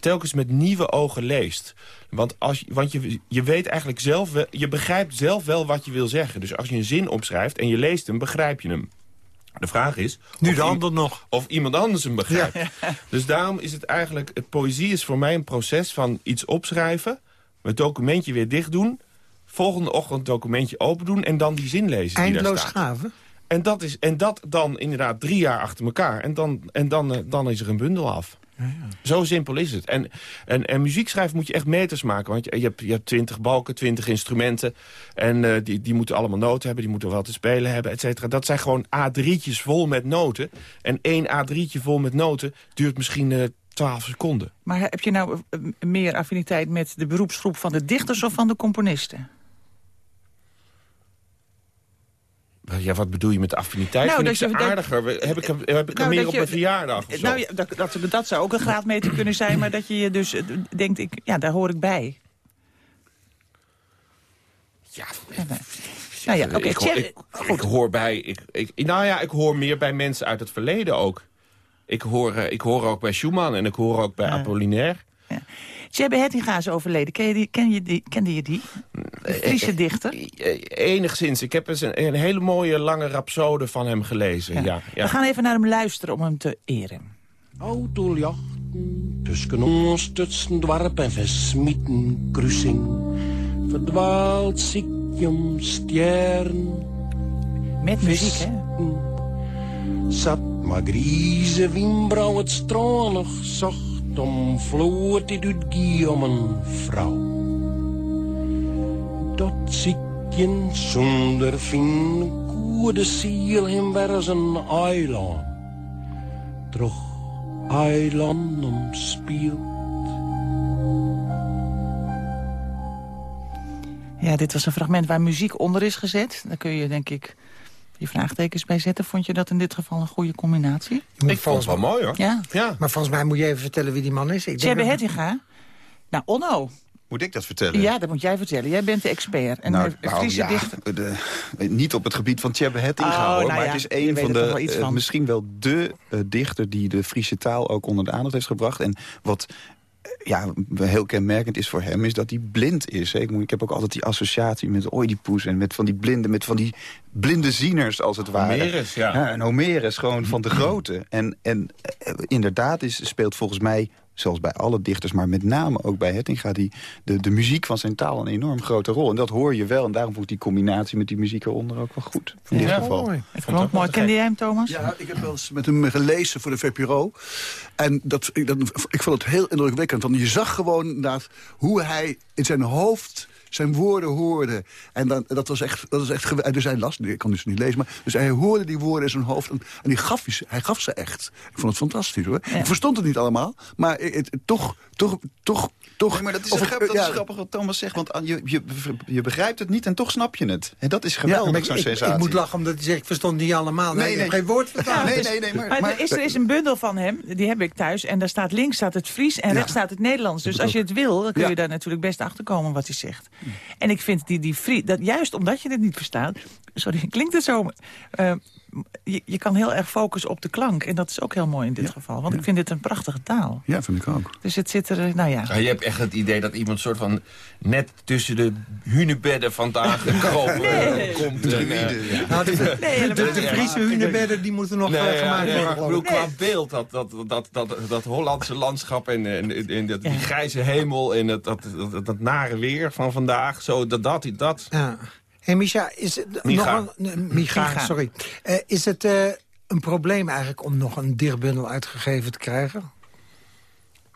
telkens met nieuwe ogen leest. Want, als, je- want je, je weet eigenlijk zelf, wel- je begrijpt zelf wel wat je wil zeggen. Dus als je een zin opschrijft en je leest hem, begrijp je hem. De vraag is... Nu de ander nog. Of iemand anders hem begrijpt. Dus daarom is het eigenlijk... Het poëzie is voor mij een proces van iets opschrijven... het documentje weer dicht doen... volgende ochtend het documentje open doen... en dan die zin lezen die daar Eindeloos staat. schaven. En dat, is, en dat dan inderdaad drie jaar achter elkaar. En dan, en dan, eh, dan is er een bundel af. Zo simpel is het. En, en, muziek schrijven moet je echt meters maken. Want je, je hebt, je hebt twintig balken, twintig instrumenten. En uh, die, die moeten allemaal noten hebben. Die moeten wel te spelen hebben, et cetera. Dat zijn gewoon A3'tjes vol met noten. En één A3'tje vol met noten duurt misschien... Uh, 12 seconden. Maar heb je nou meer affiniteit met de beroepsgroep van de dichters of van de componisten? Ja, wat bedoel je met affiniteit? Nou, Vind ik aardiger? Heb ik, heb ik nou, meer op een verjaardag? Nou, ja, dat, dat, dat, zou ook een graadmeter kunnen zijn... maar dat je je dus eh, denkt, ik, ja, daar hoor ik bij. Ja, nou ja, oké. Okay, ik, ik, ik, hoor bij... Ik, ik, nou ja, ik hoor meer bij mensen uit het verleden ook. Ik hoor, eh, ik hoor ook bij Schumann en ik hoor ook bij Apollinaire. Ja. Tjebbe Hettinga is overleden. Ken je die, ken je die, kende je die? De Friese dichter? Enigszins. Ik heb eens een, een, hele mooie lange rapsode van hem gelezen. Ja. ja. We gaan even naar hem luisteren om hem te eren. Autoljachten tussen ons tutsen dwarp en versmieten kruising. Verdwaald ziekjum stjern. Met muziek, hè? Zat maar grieze wienbrouw het strolig zocht om vloot dit uit om een vrouw. Dat ziekje zonder fin koerde ziel hem weer een eiland. Terug eiland omspeelt. Ja, dit was een fragment waar muziek onder is gezet. Daar kun je denk ik je vraagtekens bij zetten. Vond je dat in dit geval een goede combinatie? Ik vond het wel mooi hoor. Ja. ja. Maar volgens mij moet je even vertellen wie die man is. Tjebbe Hettinga. Nou, Onno. Moet ik dat vertellen? Ja, dat moet jij vertellen. Jij bent de expert. En nou, nou ja, dichter. De, niet op het gebied van Tjebbe Hettinga, oh, hoor. Nou maar het is een van de, uh, misschien wel de uh, dichter... die de Friese taal ook onder de aandacht heeft gebracht. En wat ja, heel kenmerkend is voor hem, is dat hij blind is. Ik, ik heb ook altijd die associatie met Oedipus en met van die blinde, met van die blinde zieners, als het ware. Homerus, ja. ja en Homerus, gewoon van de grote. En, en eh, inderdaad is, speelt volgens mij zoals bij alle dichters, maar met name ook bij Hettinga... Die, de, de muziek van zijn taal een enorm grote rol. En dat hoor je wel. En daarom vond die combinatie met die muziek eronder ook wel goed. In dit geval. Mooi. Het klonk mooi. Kende jij hem, Thomas? Ja, ik heb wel eens met hem gelezen voor de VPRO. En dat, ik, dat, ik vond het heel indrukwekkend. Want je zag gewoon inderdaad hoe hij in zijn hoofd zijn woorden hoorde. En dan, dat was echt, dat was echt dus hij las, ik kan dus niet lezen, maar dus hij hoorde die woorden in zijn hoofd en, en die gaf, hij gaf ze echt. Ik vond het fantastisch hoor. Ik verstond het niet allemaal, maar het, toch, toch, toch toch, maar dat is, grappig, dat is grappig wat Thomas zegt. Want je, je, je begrijpt het niet en toch snap je het. En dat is geweldig, ja, zo'n sensatie. Ik moet lachen omdat hij zegt, ik verstond niet allemaal. Nee, nee, nee. geen woord verstaan. nee, nee, nee. Maar, maar, er, is, er is een bundel van hem, die heb ik thuis. En daar staat links staat het Fries en rechts staat het Nederlands. Dus als je het wil, dan kun je daar natuurlijk best achter komen wat hij zegt. En ik vind die, die Fries, dat juist omdat je het niet verstaat... Sorry, klinkt het zo... Uh, je, je, kan heel erg focussen op de klank. En dat is ook heel mooi in dit geval. Want ik vind dit een prachtige taal. Ja, vind ik ook. Dus het zit er, nou ja. ja je hebt echt het idee dat iemand soort van net tussen de hunebedden vandaan gekropen nee. komt. De, uh, nou, de, nee, de, de, Friese hunebedden die moeten nog nee, gemaakt worden. Ik bedoel, qua beeld, dat, dat, dat, dat, dat Hollandse landschap en, en, en dat, die grijze hemel en dat, dat, dat, dat, nare weer van vandaag. Zo, dat, dat, dat. Ja. Hey Micha, is het nog een... Micha, sorry. Uh, is het uh, een probleem eigenlijk om nog een dichtbundel uitgegeven te krijgen?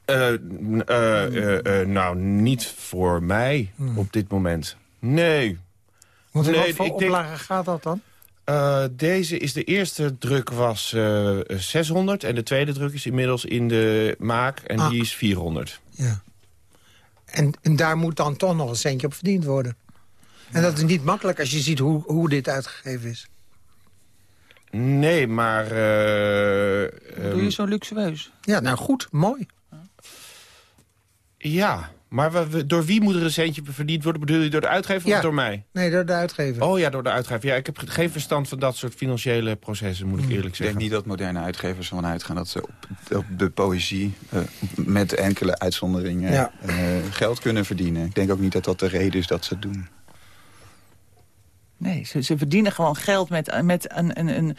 Uh, nou, niet voor mij hmm. op dit moment. Nee. Want in nee, wat voor oplagen denk... gaat dat dan? deze is de eerste druk was 600 en de tweede druk is inmiddels in de maak en ah. die is 400. Ja. En, en daar moet dan toch nog een centje op verdiend worden? En dat is niet makkelijk als je ziet hoe, hoe dit uitgegeven is. Nee, maar... Uh, Doe je ehm, zo luxueus? Ja, nou goed, mooi. Ja, maar we, door wie moet er een centje verdiend worden? Bedoel je door de uitgever of door mij? Nee, door de uitgever. Oh ja, door de uitgever. Ja, ik heb geen verstand van dat soort financiële processen, moet ik hmm. eerlijk zeggen. Ik denk niet dat moderne uitgevers ervan uitgaan dat ze op, op de poëzie... Uh, met enkele uitzonderingen uh, geld kunnen verdienen. Ik denk ook niet dat dat de reden is dat ze het doen. Nee, ze, ze, verdienen gewoon geld met, met een, een, een,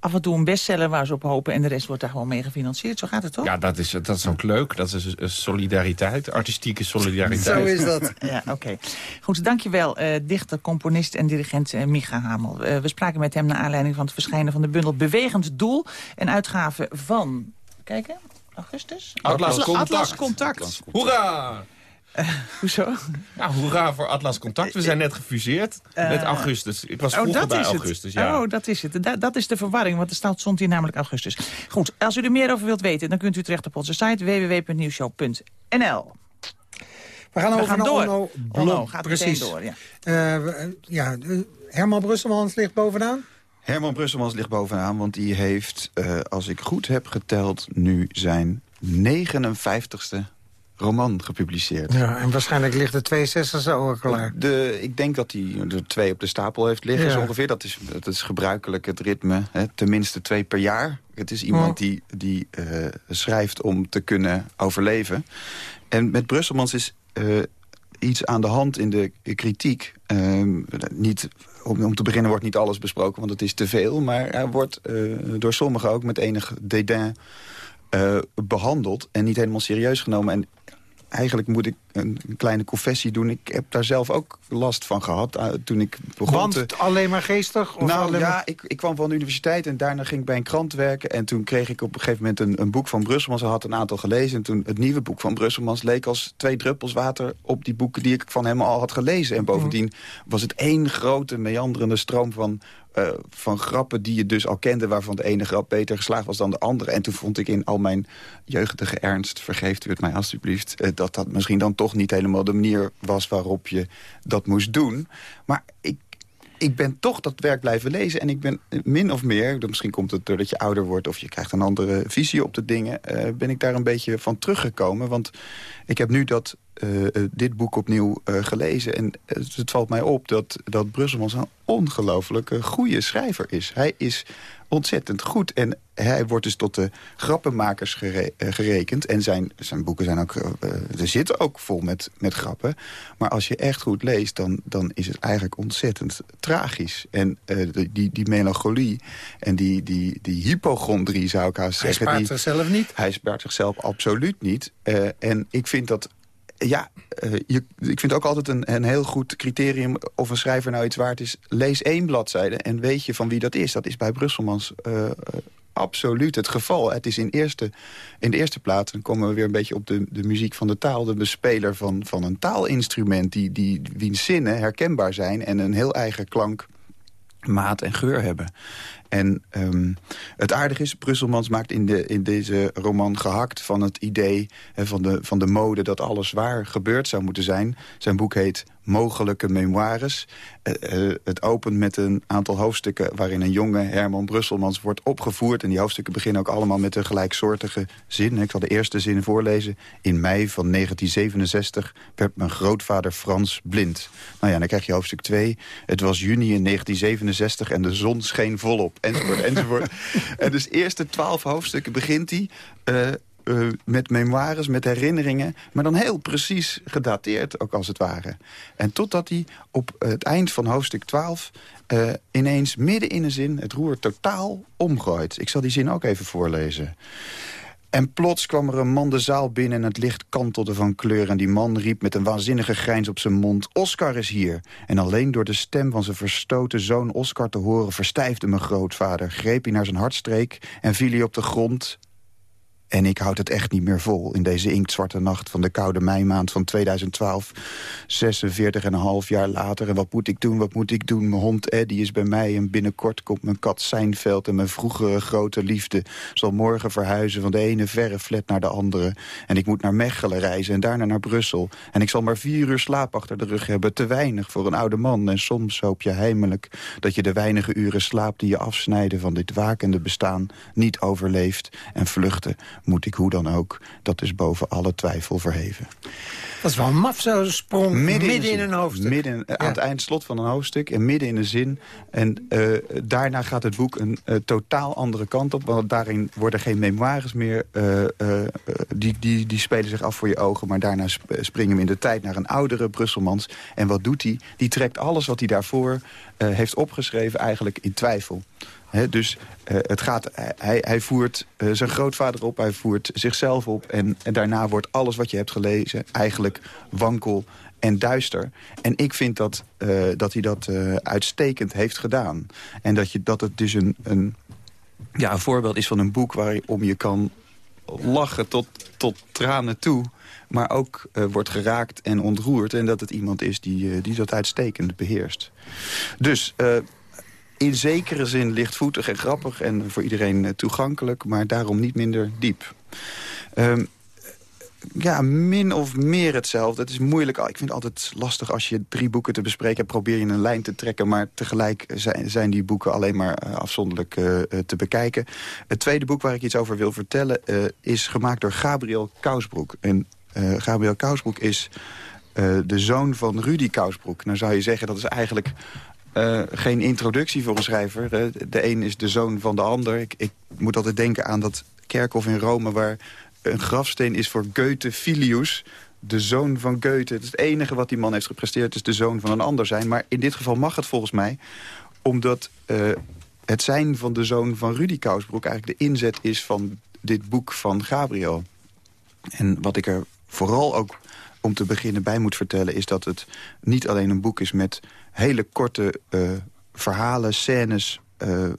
af en toe een bestseller waar ze op hopen... en de rest wordt daar gewoon mee gefinancierd. Zo gaat het toch? Ja, dat is, dat is ook leuk. Dat is solidariteit, artistieke solidariteit. Zo is dat. ja, oké. Goed, dankjewel, uh, dichter, componist en dirigent uh, Micha Hamel. Uh, we spraken met hem naar aanleiding van het verschijnen van de bundel Bewegend Doel. Een uitgave van, kijken, Augustus? Atlas Contact. Atlas Contact. Hoera! Hoezo? Nou, hoera voor Atlas Contact. We zijn net gefuseerd met augustus. Ik was oh, vroeger dat bij is augustus, het. ja. Oh, dat is het. Da- dat is de verwarring, want er staat, stond hier namelijk augustus. Goed, als u er meer over wilt weten, dan kunt u terecht op onze site www.nieuwshow.nl. We gaan We over gaan naar door. Onno Blom. Onno gaat Precies. door, ja. Eh, we- eh, ja, eh, Herman Brusselmans ligt bovenaan. Herman Brusselmans ligt bovenaan, want die heeft, eh, als ik goed heb geteld... nu zijn 59ste roman gepubliceerd. Ja, en waarschijnlijk ligt de 62e ook klaar. De, ik denk dat hij er twee op de stapel heeft liggen, Ja. zo ongeveer. Dat is, dat is gebruikelijk het ritme, hè, tenminste twee per jaar. Het is iemand die, die eh, schrijft om te kunnen overleven. En met Brusselmans is eh, iets aan de hand in de kritiek. Ehm, niet, om, om te beginnen wordt niet alles besproken, want het is te veel. Maar hij wordt eh, door sommigen ook met enig dédain behandeld... en niet helemaal serieus genomen. En eigenlijk moet ik een kleine confessie doen. Ik heb daar zelf ook last van gehad eh, toen ik begon Want te... alleen maar geestig? Of Nou ja, maar... ik, ik kwam van de universiteit en daarna ging ik bij een krant werken. En toen kreeg ik op een gegeven moment een, een boek van Brusselmans. Hij had een aantal gelezen. En toen het nieuwe boek van Brusselmans leek als twee druppels water... op die boeken die ik van hem al had gelezen. En bovendien was het één grote meanderende stroom van... eh, van grappen die je dus al kende... waarvan de ene grap beter geslaagd was dan de andere. En toen vond ik in al mijn jeugdige ernst... vergeeft u het mij alstublieft... eh, dat dat misschien dan toch niet helemaal de manier was... waarop je dat moest doen. Maar ik ik ben toch dat werk blijven lezen. En ik ben min of meer, misschien komt het doordat je ouder wordt... of je krijgt een andere visie op de dingen... eh, ben ik daar een beetje van teruggekomen. Want ik heb nu dat, eh, eh, dit boek opnieuw gelezen. En het valt mij op dat, dat Brusselmans een ongelooflijke goede schrijver is. Hij is ontzettend goed. En hij wordt dus tot de grappenmakers gere- eh, gerekend. En zijn, zijn boeken zijn ook, eh, eh, er zitten ook vol met, met grappen. Maar als je echt goed leest, dan, dan is het eigenlijk ontzettend tragisch. En eh, die, die melancholie en die, die, die hypochondrie zou ik haast Hij zeggen... spaart die, zichzelf niet. hij spaart zichzelf absoluut niet. Eh, en ik vind dat... Ja, eh, ik vind ook altijd een, een heel goed criterium of een schrijver nou iets waard is. Lees één bladzijde en weet je van wie dat is. Dat is bij Brusselmans eh, eh, absoluut het geval. Het is in, eerste, in de eerste plaats, dan komen we weer een beetje op de, de muziek van de taal... de bespeler van, van een taalinstrument die, die, wiens zinnen herkenbaar zijn... en een heel eigen klank maat en geur hebben. En ehm, het aardige is, Brusselmans maakt in, de, in deze roman gehakt van het idee hè, van, de, van de mode dat alles waar gebeurd zou moeten zijn. Zijn boek heet Mogelijke Memoires. Eh, eh, het opent met een aantal hoofdstukken waarin een jonge Herman Brusselmans wordt opgevoerd. En die hoofdstukken beginnen ook allemaal met een gelijksoortige zin. Ik zal de eerste zin voorlezen. In mei van 1967 werd mijn grootvader Frans blind. Nou ja, dan krijg je hoofdstuk 2. Het was juni in 1967 en de zon scheen volop. Enzovoort, enzovoort. en dus eerste twaalf hoofdstukken begint hij... eh, eh, met memoires, met herinneringen... maar dan heel precies gedateerd, ook als het ware. En totdat hij op het eind van hoofdstuk 12... eh, ineens midden in een zin het roer totaal omgooit. Ik zal die zin ook even voorlezen. En plots kwam er een man de zaal binnen en het licht kantelde van kleur... en die man riep met een waanzinnige grijns op zijn mond... Oscar is hier! En alleen door de stem van zijn verstoten zoon Oscar te horen... verstijfde mijn grootvader, greep hij naar zijn hartstreek... en viel hij op de grond en ik houd het echt niet meer vol in deze inktzwarte nacht van de koude meimaand van 2012. 46 en een half jaar later. En wat moet ik doen, wat moet ik doen? Mijn hond Eddie is bij mij en binnenkort komt mijn kat Seinfeld... en mijn vroegere grote liefde zal morgen verhuizen... van de ene verre flat naar de andere. En ik moet naar Mechelen reizen en daarna naar Brussel. En ik zal maar vier uur slaap achter de rug hebben. Te weinig voor een oude man. En soms hoop je heimelijk dat je de weinige uren slaap... die je afsnijden van dit wakende bestaan niet overleeft. En vluchten moet ik hoe dan ook. Dat is boven alle twijfel verheven. Dat is wel een maf, zo'n sprong midden, in, een hoofdstuk. Midden, Aan het eind slot van een hoofdstuk en midden in een zin. En eh, daarna gaat het boek een eh, totaal andere kant op. Want daarin worden geen memoires meer. eh, die, die, die spelen zich af voor je ogen. Maar daarna sp- springen we in de tijd naar een oudere Brusselmans. En wat doet hij? Die trekt alles wat hij daarvoor heeft opgeschreven eigenlijk in twijfel. Dus eh, het gaat, hij, hij voert eh, zijn grootvader op, hij voert zichzelf op... En, en daarna wordt alles wat je hebt gelezen eigenlijk wankel en duister. En ik vind dat, eh, dat hij dat uitstekend heeft gedaan. En dat, je, dat het dus een, een, ja, een voorbeeld is van een boek waarom je kan lachen tot, tot tranen toe maar ook wordt geraakt en ontroerd. En dat het iemand is die, die dat uitstekend beheerst. Dus in zekere zin lichtvoetig en grappig en voor iedereen toegankelijk... maar daarom niet minder diep. Um, ja, min of meer hetzelfde. Het is moeilijk. Ik vind het altijd lastig als je drie boeken te bespreken hebt. Probeer je een lijn te trekken. Maar tegelijk zijn, die boeken alleen maar uh, afzonderlijk uh, te bekijken. Het tweede boek waar ik iets over wil vertellen... Is gemaakt door Gabriel Kousbroek. En Gabriel Kousbroek is de zoon van Rudy Kousbroek. Nou zou je zeggen, dat is eigenlijk... Uh, geen introductie voor een schrijver. de een is de zoon van de ander. Ik, ik, moet altijd denken aan dat kerkhof in Rome... waar een grafsteen is voor Goethe Filius, de zoon van Goethe. Het is het enige wat die man heeft gepresteerd, is de zoon van een ander zijn. Maar in dit geval mag het volgens mij, omdat uh, het zijn van de zoon van Rudy Kousbroek... eigenlijk de inzet is van dit boek van Gabriel. En wat ik er vooral ook om te beginnen bij moet vertellen... is dat het niet alleen een boek is met hele korte uh, verhalen, scènes... Uh, uh,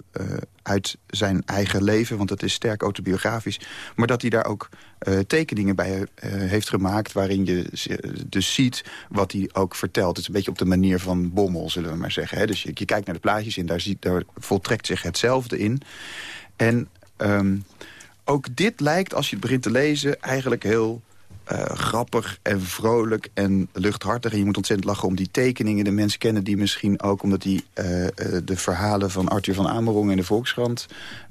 uit zijn eigen leven, want het is sterk autobiografisch. Maar dat hij daar ook tekeningen bij heeft gemaakt... waarin je dus ziet wat hij ook vertelt. Het is een beetje op de manier van Bommel, zullen we maar zeggen. Hè? Dus je, kijkt naar de plaatjes en daar, ziet, daar voltrekt zich hetzelfde in. En um, ook dit lijkt, als je het begint te lezen, eigenlijk heel uh, grappig en vrolijk en luchthartig. En je moet ontzettend lachen om die tekeningen. De mensen kennen die misschien ook omdat die uh, uh, de verhalen van Arthur van Amerong in de Volkskrant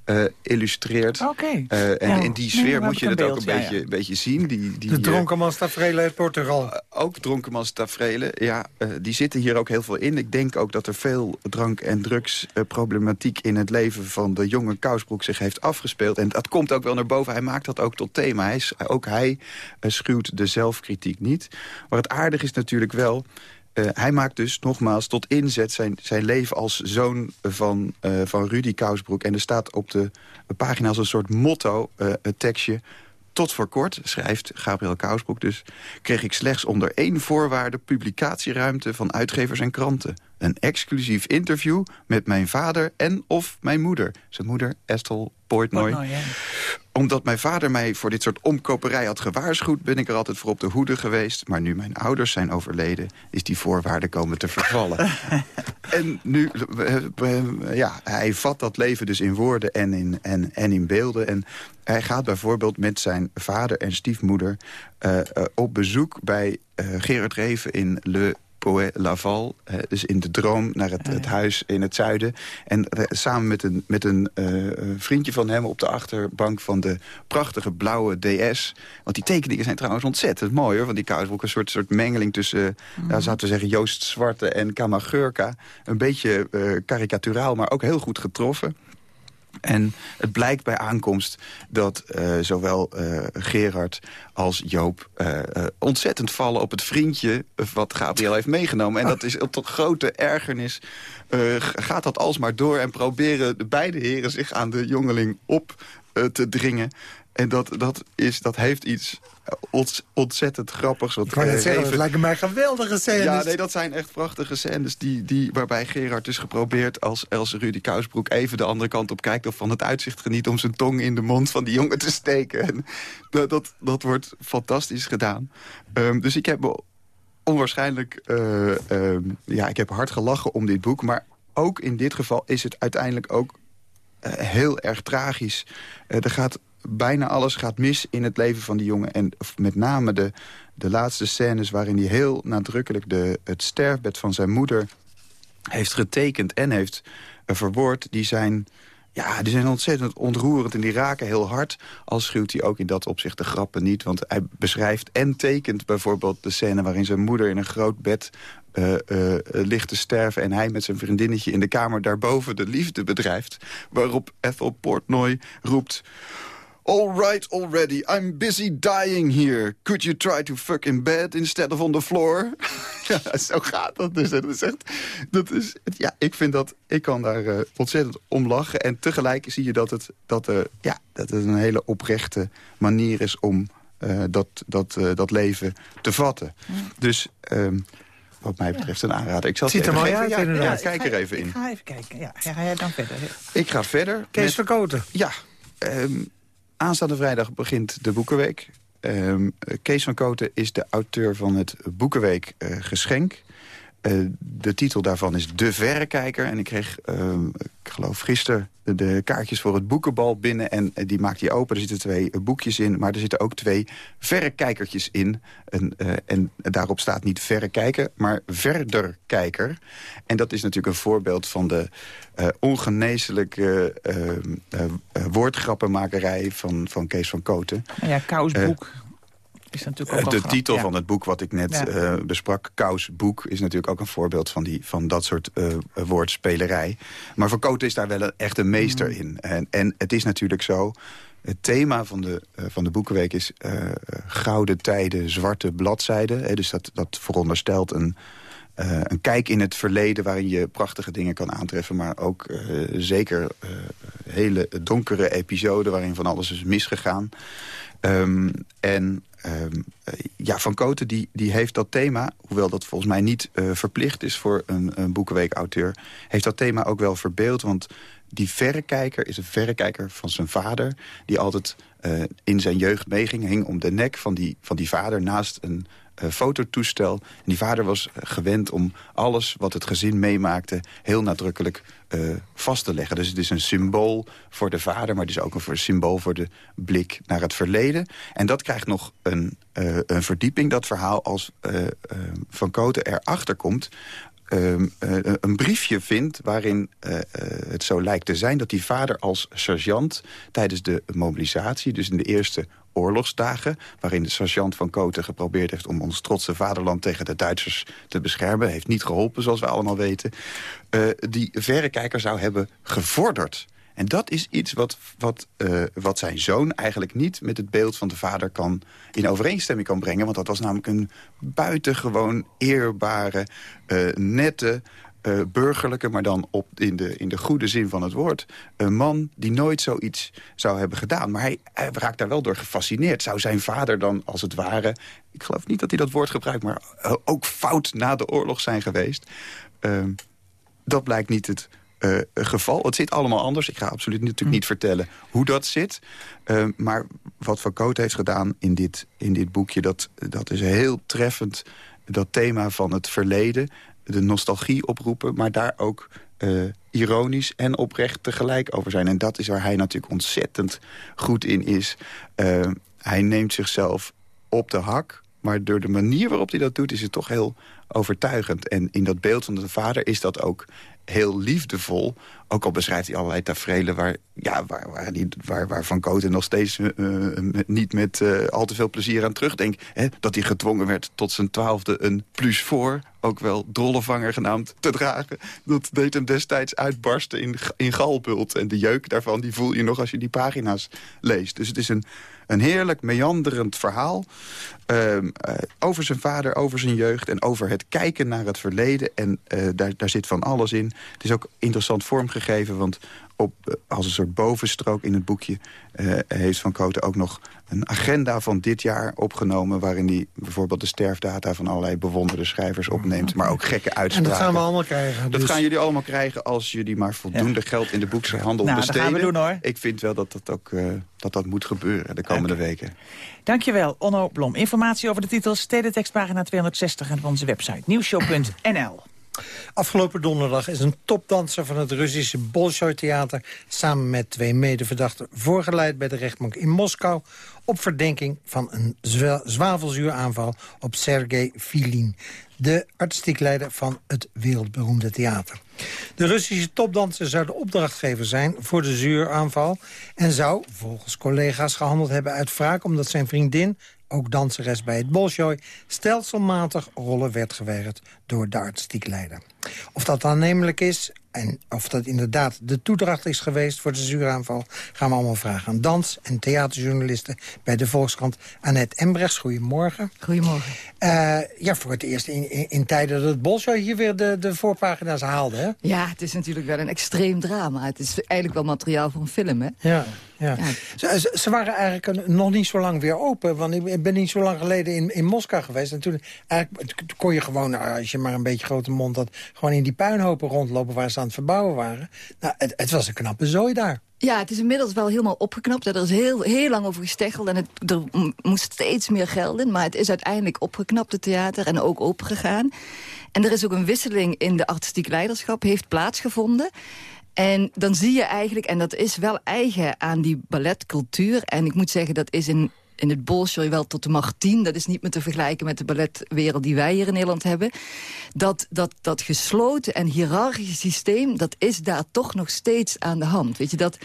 uh, illustreert. Okay. Uh, en ja. in die sfeer nee, moet je het beeld, ook een ja, beetje, ja. beetje zien. Die, die, De dronkenmanstafrelen uit Portugal. Uh, ook dronkenmanstafrelen, ja. die zitten hier ook heel veel in. Ik denk ook dat er veel drank- en drugsproblematiek in het leven van de jonge Kousbroek zich heeft afgespeeld. En dat komt ook wel naar boven. Hij maakt dat ook tot thema. Hij is, ook hij schuwt de zelfkritiek niet. Maar het aardige is natuurlijk wel... Uh, hij maakt dus nogmaals tot inzet zijn, zijn leven als zoon van, uh, van Rudy Kousbroek. En er staat op de pagina als een soort motto, uh, het tekstje... Tot voor kort, schrijft Gabriel Kousbroek dus... kreeg ik slechts onder één voorwaarde publicatieruimte van uitgevers en kranten. Een exclusief interview met mijn vader en of mijn moeder. Zijn moeder, Estel ja. Omdat mijn vader mij voor dit soort omkoperij had gewaarschuwd... ben ik er altijd voor op de hoede geweest. Maar nu mijn ouders zijn overleden, is die voorwaarde komen te vervallen. en nu, ja, hij vat dat leven dus in woorden en in, en, en in beelden. En hij gaat bijvoorbeeld met zijn vader en stiefmoeder... Uh, uh, op bezoek bij uh, Gerard Reven in Le Laval, uh, dus in de droom naar het, het, huis in het zuiden. En uh, samen met een, met een uh, vriendje van hem op de achterbank van de prachtige blauwe DS. Want die tekeningen zijn trouwens ontzettend mooi hoor. Want die Kousbroek een soort, soort mengeling tussen, mm. zouden we zeggen, Joost Zwarte en Kamagurka. Een beetje karikaturaal, maar ook heel goed getroffen. En het blijkt bij aankomst dat uh, zowel uh, Gerard als Joop uh, ontzettend vallen op het vriendje wat Gabriel heeft meegenomen. En dat is tot grote ergernis gaat dat alsmaar door en proberen de beide heren zich aan de jongeling op te dringen. En dat, dat, is, dat heeft iets ontzettend grappigs. Wat ik wou net zeggen, dat lijken mij geweldige scènes. Ja, nee, dat zijn echt prachtige scènes. Die, die, waarbij Gerard dus geprobeerd als, als Rudy Kousbroek... even de andere kant op kijkt of van het uitzicht geniet... om zijn tong in de mond van die jongen te steken. En dat, dat, dat wordt fantastisch gedaan. Um, dus ik heb me onwaarschijnlijk... Uh, uh, ja, ik heb hard gelachen om dit boek. Maar ook in dit geval is het uiteindelijk ook uh, heel erg tragisch. er gaat bijna alles gaat mis in het leven van die jongen. En met name de, de laatste scènes waarin hij heel nadrukkelijk... De, het sterfbed van zijn moeder heeft getekend en heeft uh, verwoord... die zijn, ja, die zijn ontzettend ontroerend en die raken heel hard. Al schuwt hij ook in dat opzicht de grappen niet. Want hij beschrijft en tekent bijvoorbeeld de scène... waarin zijn moeder in een groot bed uh, uh, ligt te sterven... en hij met zijn vriendinnetje in de kamer daarboven de liefde bedrijft. Waarop Ethel Portnoy roept... All right already, I'm busy dying here. Could you try to fuck in bed instead of on the floor? ja, zo gaat dat dus. Dat is echt, dat is, ja, ik vind dat, ik kan daar uh, ontzettend om lachen. En tegelijk zie je dat het, dat, uh, ja, dat het een hele oprechte manier is om uh, dat, dat, dat leven te vatten. Mm. Dus... Um, wat mij betreft een aanrader. Ik zal het ziet er mooi uit, ja, inderdaad. Ja, kijk er even in. Ik ga even kijken. Ja, ga jij dan verder? Ik ga verder. Kees met, Verkoten. Ja. Um, aanstaande vrijdag begint de Boekenweek. Ehm, Kees van Koten is de auteur van het Boekenweek uh, Geschenk. Uh, de titel daarvan is De Verrekijker. En ik kreeg, uh, ik geloof gisteren, de, de, kaartjes voor het boekenbal binnen. En uh, die maakt hij open. Er zitten twee boekjes in, maar er zitten ook twee verrekijkertjes in. En, en daarop staat niet verrekijker, maar verderkijker. En dat is natuurlijk een voorbeeld van de ongeneeslijke woordgrappenmakerij van, van Kees van Koten. Ja, kousboek is natuurlijk ook De titel ja. van het boek wat ik net ja. uh, besprak, Kousboek... is natuurlijk ook een voorbeeld van, die, van dat soort uh, woordspelerij. Maar Van Koten is daar wel een, echt een meester mm. in. En, en het is natuurlijk zo... Het thema van de, uh, van de Boekenweek is gouden tijden, zwarte bladzijden. Hè, dus dat, dat veronderstelt een, een kijk in het verleden... waarin je prachtige dingen kan aantreffen... maar ook zeker hele donkere episoden waarin van alles is misgegaan. Um, en um, ja, Van Koten die, die heeft dat thema, hoewel dat volgens mij niet uh, verplicht is voor een, een boekenweek-auteur, heeft dat thema ook wel verbeeld. Want die verrekijker is een verrekijker van zijn vader, die altijd uh, in zijn jeugd meeging, hing om de nek van die, van die vader naast een fototoestel. En die vader was gewend om alles wat het gezin meemaakte... heel nadrukkelijk uh, vast te leggen. Dus het is een symbool voor de vader... maar het is ook een symbool voor de blik naar het verleden. En dat krijgt nog een, uh, een verdieping, dat verhaal... als Van Koten erachter komt... Uh, een briefje vindt waarin uh, uh, het zo lijkt te zijn... dat die vader als sergeant tijdens de mobilisatie... dus in de eerste oorlogsdagen... waarin de sergeant van Koten geprobeerd heeft om ons trotse vaderland... tegen de Duitsers te beschermen. Heeft niet geholpen, zoals we allemaal weten. Uh, die verrekijker zou hebben gevorderd. En dat is iets wat, wat, uh, wat zijn zoon eigenlijk niet met het beeld van de vader kan in overeenstemming kan brengen. Want dat was namelijk een buitengewoon eerbare, uh, nette, uh, burgerlijke, maar dan op, in, de, in de goede zin van het woord. Een man die nooit zoiets zou hebben gedaan. Maar hij, hij raakt daar wel door gefascineerd. Zou zijn vader dan als het ware... ik geloof niet dat hij dat woord gebruikt... maar ook fout na de oorlog zijn geweest. Uh, dat blijkt niet het uh, geval. Het zit allemaal anders. Ik ga absoluut natuurlijk niet vertellen hoe dat zit. Uh, maar wat Van Koot heeft gedaan in dit, in dit boekje... Dat, dat is heel treffend dat thema van het verleden de nostalgie oproepen... maar daar ook uh, ironisch en oprecht tegelijk over zijn. En dat is waar hij natuurlijk ontzettend goed in is. Uh, hij neemt zichzelf op de hak... maar door de manier waarop hij dat doet is het toch heel overtuigend. En in dat beeld van de vader is dat ook heel liefdevol. Ook al beschrijft hij allerlei tafereelen waar, ja, waar, waar, die, waar, waar Van Koten nog steeds uh, niet met uh, al te veel plezier aan terugdenkt. Hè, dat hij gedwongen werd tot zijn twaalfde een plus voor, ook wel drollevanger genaamd, te dragen. Dat deed hem destijds uitbarsten in, in galbult. En de jeuk daarvan die voel je nog als je die pagina's leest. Dus het is een, een heerlijk meanderend verhaal. Uh, uh, over zijn vader, over zijn jeugd en over het kijken naar het verleden. En uh, daar, daar zit van alles in. Het is ook interessant vormgegeven, want op, als een soort bovenstrook in het boekje... Heeft Van Koten ook nog een agenda van dit jaar opgenomen... waarin hij bijvoorbeeld de sterfdata van allerlei bewonderde schrijvers opneemt... maar ook gekke uitspraken. En dat gaan we allemaal krijgen. Dat dus... gaan jullie allemaal krijgen als jullie maar voldoende ja. geld in de boekhandel nou, besteden. Dat gaan we doen, hoor. Ik vind wel dat dat ook uh, dat dat moet gebeuren de komende okay. weken. Dankjewel, Onno Blom. Informatie over de titels Stedentekstpagina 260 en op onze website nieuwshow.nl. Afgelopen donderdag is een topdanser van het Russische Bolshoi-theater... samen met twee medeverdachten voorgeleid bij de rechtbank in Moskou... op verdenking van een zwavelzuuraanval op Sergei Filin... de artistiek leider van het wereldberoemde theater. De Russische topdanser zou de opdrachtgever zijn voor de zuuraanval... en zou, volgens collega's, gehandeld hebben uit wraak... omdat zijn vriendin, ook danseres bij het Bolshoi... stelselmatig rollen werd geweigerd door de artistiek leider. Of dat aannemelijk is en of dat inderdaad de toedracht is geweest voor de zuuraanval... gaan we allemaal vragen aan dans- en theaterjournalisten bij de Volkskrant. Annette Embrechts, goedemorgen. Goedemorgen. Uh, ja, voor het eerst in, in, in, tijden dat het Bolshoi hier weer de, de voorpagina's haalde, hè? Ja, het is natuurlijk wel een extreem drama. Het is eigenlijk wel materiaal voor een film, hè? Ja. Ja. ja. Ze, ze, waren eigenlijk nog niet zo lang weer open. Want ik ben niet zo lang geleden in, in Moskou geweest. En toen eigenlijk, kon je gewoon, als je maar een beetje grote mond had... gewoon in die puinhopen rondlopen waar ze aan verbouwen waren. Nou, het, het was een knappe zooi daar. Ja, het is inmiddels wel helemaal opgeknapt. Er is heel, heel lang over gesteggeld en het, er moest steeds meer geld in. Maar het is uiteindelijk opgeknapt, het theater, en ook opengegaan. En er is ook een wisseling in de artistiek leiderschap, heeft plaatsgevonden. En dan zie je eigenlijk, en dat is wel eigen aan die balletcultuur... en ik moet zeggen, dat is in in het Bolshoi wel tot de macht 10. Dat is niet meer te vergelijken met de balletwereld die wij hier in Nederland hebben. Dat, dat, dat gesloten en hiërarchische systeem, dat is daar toch nog steeds aan de hand. Weet je, dat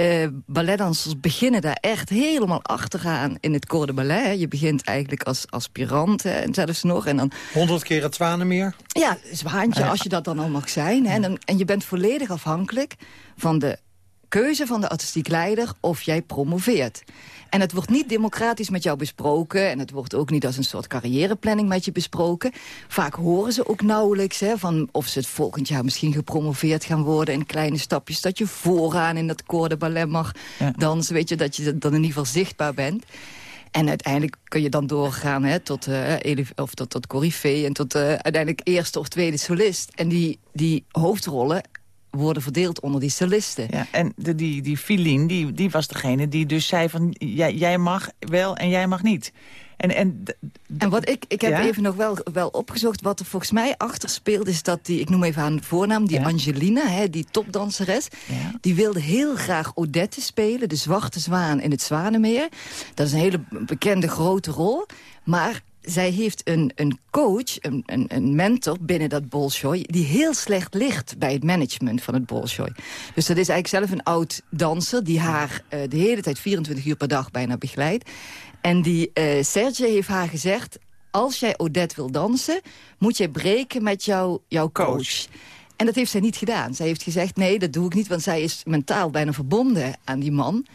uh, balletdansers beginnen daar echt helemaal achteraan in het corps de ballet. Je begint eigenlijk als aspirant en zelfs nog. En dan... Honderd keer het zwanenmeer? Ja, zwaantje, als je dat dan al mag zijn. Hè. En, en je bent volledig afhankelijk van de keuze van de artistiek leider of jij promoveert. En het wordt niet democratisch met jou besproken... en het wordt ook niet als een soort carrièreplanning met je besproken. Vaak horen ze ook nauwelijks hè, van of ze het volgend jaar misschien gepromoveerd gaan worden... in kleine stapjes, dat je vooraan in dat koor de ballet mag dansen. Weet je, dat je dan in ieder geval zichtbaar bent. En uiteindelijk kun je dan doorgaan hè, tot, uh, of tot, tot Corifee en tot uh, uiteindelijk eerste of tweede solist. En die, die hoofdrollen worden verdeeld onder die solisten. Ja, en de, die, die Filien, die, die was degene die dus zei van... jij, jij mag wel en jij mag niet. En, en, en wat ik, ik heb even nog wel, wel opgezocht... wat er volgens mij achter speelt, is dat die... ik noem even de voornaam, die Angelina, hè, die topdanseres... die wilde heel graag Odette spelen, de zwarte zwaan in het Zwanenmeer. Dat is een hele bekende grote rol. Maar zij heeft een, een coach, een, een, een, mentor binnen dat Bolshoi... die heel slecht ligt bij het management van het Bolshoi. Dus dat is eigenlijk zelf een oud danser... die haar uh, de hele tijd 24 uur per dag bijna begeleidt. En die uh, Serge heeft haar gezegd... als jij Odette wil dansen, moet jij breken met jou, jouw coach. coach. En dat heeft zij niet gedaan. Zij heeft gezegd, nee, dat doe ik niet... want zij is mentaal bijna verbonden aan die man...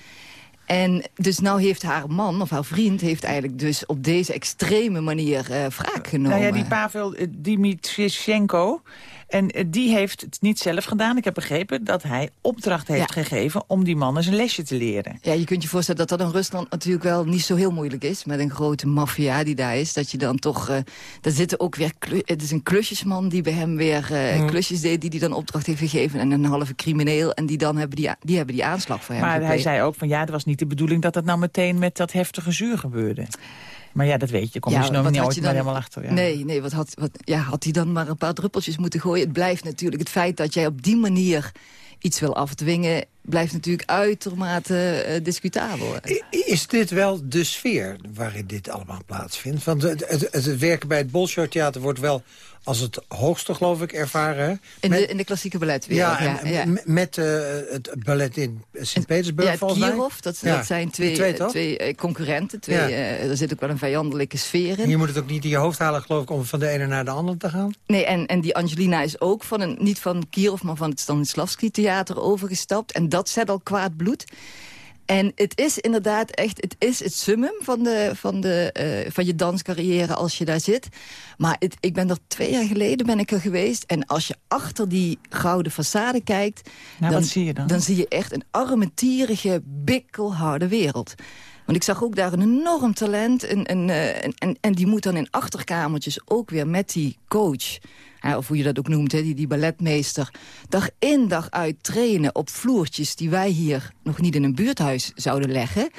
En dus nou heeft haar man, of haar vriend... heeft eigenlijk dus op deze extreme manier uh, wraak genomen. Nou ja, die Pavel uh, Dimitrischenko... En eh, die heeft het niet zelf gedaan. Ik heb begrepen dat hij opdracht heeft gegeven om die man eens een lesje te leren. Ja, je kunt je voorstellen dat dat in Rusland natuurlijk wel niet zo heel moeilijk is. Met een grote maffia die daar is. Dat je dan toch, uh, daar zitten ook weer, het is een klusjesman die bij hem weer uh, klusjes deed. Die die dan opdracht heeft gegeven. En een halve crimineel. En die dan hebben die, die, hebben die aanslag voor hem Maar hij zei ook van ja, het was niet de bedoeling dat het nou meteen met dat heftige zuur gebeurde. Maar ja, dat weet je. Kom je nog niet ooit helemaal achter. Ja. Nee, nee wat had, wat, ja, had hij dan maar een paar druppeltjes moeten gooien? Het blijft natuurlijk het feit dat jij op die manier iets wil afdwingen blijft natuurlijk uitermate uh, discutabel. Is dit wel de sfeer waarin dit allemaal plaatsvindt? Want het, het, het werken bij het Bolshoi Theater wordt wel als het hoogste, geloof ik, ervaren. In, de, in de klassieke balletwereld, ja. ja, Met uh, het ballet in Sint-Petersburg, ja, volgens Kirov, dat, dat zijn twee, twee, twee uh, concurrenten. Twee, uh, er zit ook wel een vijandelijke sfeer in. je moet het ook niet in je hoofd halen, geloof ik, om van de ene naar de andere te gaan? Nee, en, en die Angelina is ook van een, niet van Kirov, maar van het Stanislavski Theater overgestapt. En dat zet al kwaad bloed. En het is inderdaad echt, het is het summum van, de, van, de, uh, van je danscarrière als je daar zit. Maar het, ik ben er twee jaar geleden ben ik er geweest. En als je achter die gouden façade kijkt... Nou, dan, zie je dan? dan zie je echt een armetierige, bikkelharde wereld. Want ik zag ook daar een enorm talent. En, en, uh, en, en die moet dan in achterkamertjes ook weer met die coach of hoe je dat ook noemt, hè, die, die balletmeester... dag in dag uit trainen op vloertjes die wij hier nog niet in een buurthuis zouden leggen.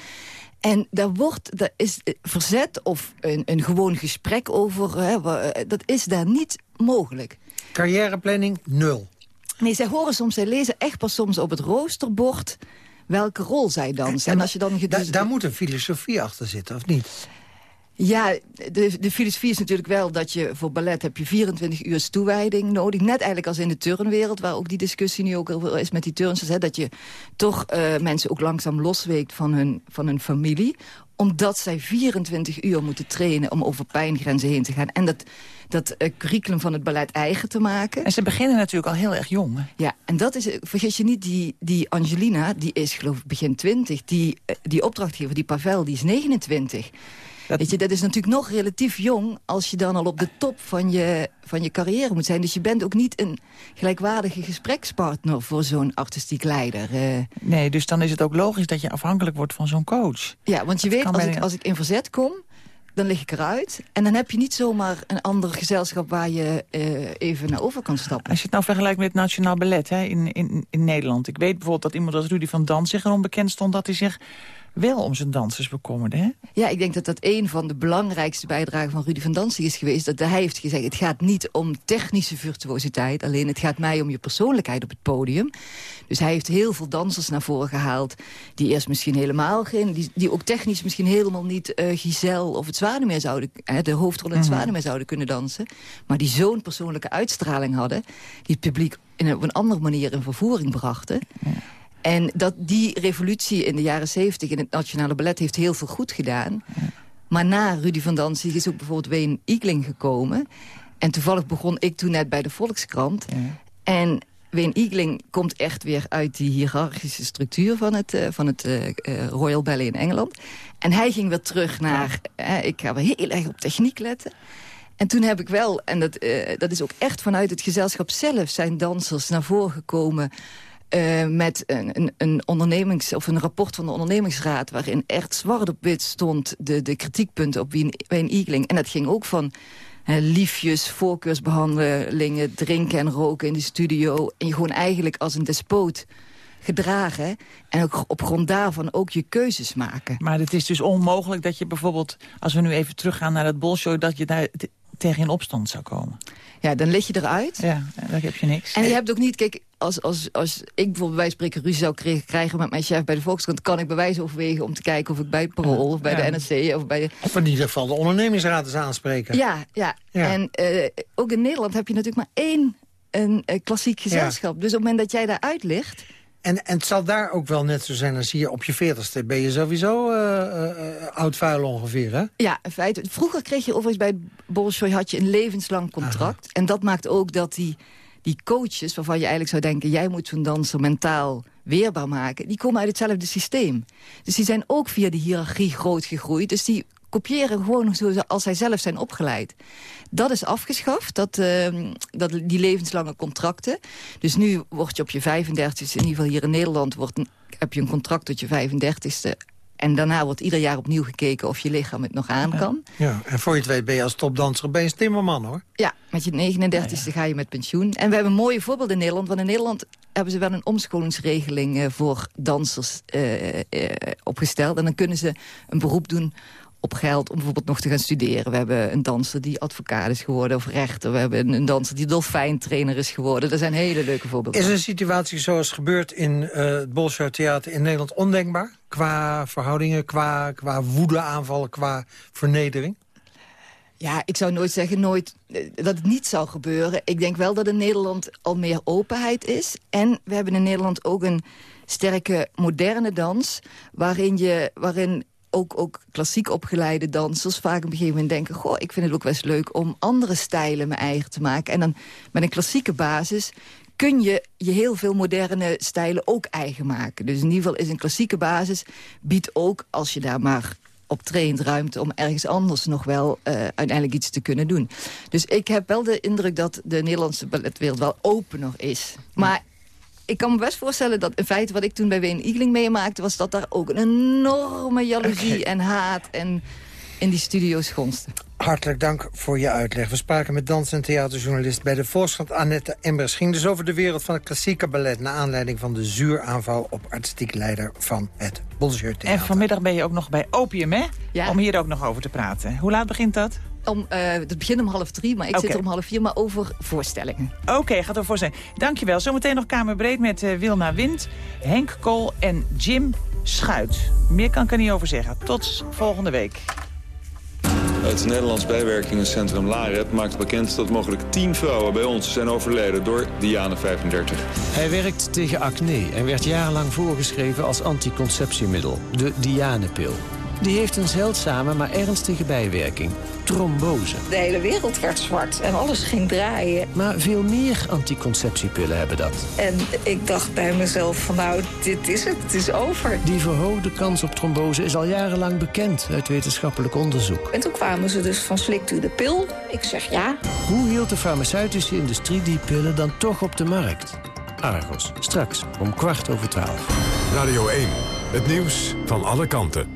En daar wordt, daar is eh, verzet of een, een gewoon gesprek over, hè, eh, dat is daar niet mogelijk. Carrièreplanning nul. Nee, zij horen soms, zij lezen echt pas soms op het roosterbord welke rol zij dansen. En, als je dan daar moet een filosofie achter zitten, of niet? Ja, de, de filosofie is natuurlijk wel dat je voor ballet heb je 24 uur toewijding nodig. Net eigenlijk als in de turnwereld, waar ook die discussie nu ook is met die turnsters. Hè, dat je toch uh, mensen ook langzaam losweekt van hun, van hun familie omdat zij 24 uur moeten trainen om over pijngrenzen heen te gaan. En dat, dat uh, curriculum van het ballet eigen te maken. En ze beginnen natuurlijk al heel erg jong. Hè? Ja, en dat is, vergeet je niet, die, die Angelina, die is geloof ik begin 20. Die, uh, die opdrachtgever, die Pavel, die is 29. Dat... Weet je, dat is natuurlijk nog relatief jong... als je dan al op de top van je, van je carrière moet zijn. Dus je bent ook niet een gelijkwaardige gesprekspartner... voor zo'n artistiek leider. Uh... Nee, dus dan is het ook logisch dat je afhankelijk wordt van zo'n coach. Ja, want je weet, als ik, als ik in verzet kom dan lig ik eruit. En dan heb je niet zomaar een ander gezelschap waar je uh, even naar over kan stappen. Als je het nou vergelijkt met het Nationaal Ballet hè, in, in, in Nederland. Ik weet bijvoorbeeld dat iemand als Rudy van Dans zich erom bekend stond... dat hij zich wel om zijn dansers bekommerde. Hè? Ja, ik denk dat dat een van de belangrijkste bijdragen van Rudy van Danzig is geweest. Dat hij heeft gezegd, het gaat niet om technische virtuositeit. Alleen het gaat mij om je persoonlijkheid op het podium. Dus hij heeft heel veel dansers naar voren gehaald. Die eerst misschien helemaal geen... Die, die ook technisch misschien helemaal niet uh, Giselle of het Zwanemeer zouden... Uh, de hoofdrol in het mm -hmm. zouden kunnen dansen. Maar die zo'n persoonlijke uitstraling hadden. Die het publiek in, op een andere manier in vervoering brachten. Ja. En dat die revolutie in de jaren zeventig in het Nationale Ballet heeft heel veel goed gedaan. Maar na Rudy van Danzig is ook bijvoorbeeld Wayne Eagling gekomen. En toevallig begon ik toen net bij de Volkskrant. Ja. En Wayne Eagling komt echt weer uit die hiërarchische structuur van het, uh, van het uh, Royal Ballet in Engeland. En hij ging weer terug naar, uh, ik ga weer heel erg op techniek letten. En toen heb ik wel, en dat, dat is ook echt vanuit het gezelschap zelf... zijn dansers naar voren gekomen uh, met een, een, een, ondernemings, of een rapport van de ondernemingsraad... waarin echt zwart op wit stond de, de kritiekpunten op Wayne Eagling. En dat ging ook van liefjes, voorkeursbehandelingen... drinken en roken in de studio. En je gewoon eigenlijk als een despoot gedragen. En ook op grond daarvan ook je keuzes maken. Maar het is dus onmogelijk dat je bijvoorbeeld... als we nu even teruggaan naar het Bolshoi... dat je daar tegen in opstand zou komen. Ja, dan lig je eruit. Ja, dan heb je niks. En je hebt ook niet... Kijk, als, als, als ik bijvoorbeeld bij spreken ruzie zou krijgen met mijn chef bij de Volkskrant... kan ik bewijs overwegen om te kijken of ik bij Parool of bij ja. de NSC... of bij de... Of in ieder geval de ondernemingsraad eens aanspreken. Ja, ja. ja. en uh, ook in Nederland heb je natuurlijk maar één een, een klassiek gezelschap. Ja. Dus op het moment dat jij daaruit ligt... En, en het zal daar ook wel net zo zijn als hier op je veertigste. Ben je sowieso uh, uh, oud vuil ongeveer, hè? Ja, in feite. Vroeger kreeg je overigens bij Bolshoi had je een levenslang contract. Aha. En dat maakt ook dat die, die coaches, waarvan je eigenlijk zou denken... jij moet zo'n danser mentaal weerbaar maken... die komen uit hetzelfde systeem. Dus die zijn ook via de hiërarchie groot gegroeid. Dus die kopiëren gewoon zoals zij zelf zijn opgeleid. Dat is afgeschaft, dat, uh, dat, die levenslange contracten. Dus nu word je op je 35ste, in ieder geval hier in Nederland... Wordt heb je een contract tot je 35ste... En daarna wordt ieder jaar opnieuw gekeken of je lichaam het nog aan kan. Ja, en voor je het weet ben je als topdanser opeens timmerman, hoor. Ja, met je 39ste ja, ja. ga je met pensioen. En we hebben een mooie voorbeeld in Nederland. Want in Nederland hebben ze wel een omscholingsregeling uh, voor dansers uh, uh, opgesteld. En dan kunnen ze een beroep doen op geld om bijvoorbeeld nog te gaan studeren. We hebben een danser die advocaat is geworden of rechter. We hebben een danser die dolfijntrainer is geworden. Er zijn hele leuke voorbeelden. Is een situatie zoals gebeurt in uh, het Bolshoi Theater in Nederland ondenkbaar? Qua verhoudingen, qua, qua woedeaanvallen, qua vernedering? Ja, ik zou nooit zeggen nooit, dat het niet zou gebeuren. Ik denk wel dat in Nederland al meer openheid is. En we hebben in Nederland ook een sterke moderne dans... waarin, je, waarin ook, ook klassiek opgeleide dansers vaak op een gegeven moment denken... goh, ik vind het ook best leuk om andere stijlen mijn eigen te maken. En dan met een klassieke basis kun je je heel veel moderne stijlen ook eigen maken. Dus in ieder geval is een klassieke basis... biedt ook, als je daar maar op traint, ruimte om ergens anders nog wel uh, uiteindelijk iets te kunnen doen. Dus ik heb wel de indruk dat de Nederlandse balletwereld wel opener is. Maar ik kan me best voorstellen dat in feite wat ik toen bij Ween Eagling meemaakte... was dat daar ook een enorme jaloezie okay. en haat en in die studio's gonste. Hartelijk dank voor je uitleg. We spraken met dans- en theaterjournalist bij de Volkskrant Annette Embers. Ging dus over de wereld van het klassieke ballet... naar aanleiding van de zuuraanval op artistiek leider van het Bolshoi Theater. En vanmiddag ben je ook nog bij Opium, hè? Ja. Om hier ook nog over te praten. Hoe laat begint dat? Om, uh, het begint om half drie, maar ik okay. zit er om half vier, maar over voorstellingen. Oké, okay, gaat over voorstellingen. Dankjewel. Zometeen nog Kamerbreed met uh, Wilna Wind, Henk Kool en Jim Schuit. Meer kan ik er niet over zeggen. Tot volgende week. Het Nederlands Bijwerkingencentrum LAREP maakt bekend dat mogelijk 10 vrouwen bij ons zijn overleden door Diane 35. Hij werkt tegen acne en werd jarenlang voorgeschreven als anticonceptiemiddel, de Dianepil. Die heeft een zeldzame maar ernstige bijwerking. Trombose. De hele wereld werd zwart en alles ging draaien. Maar veel meer anticonceptiepillen hebben dat. En ik dacht bij mezelf van nou, dit is het, het is over. Die verhoogde kans op trombose is al jarenlang bekend uit wetenschappelijk onderzoek. En toen kwamen ze dus van slikt u de pil? Ik zeg ja. Hoe hield de farmaceutische industrie die pillen dan toch op de markt? Argos, straks om kwart over twaalf. Radio 1, het nieuws van alle kanten.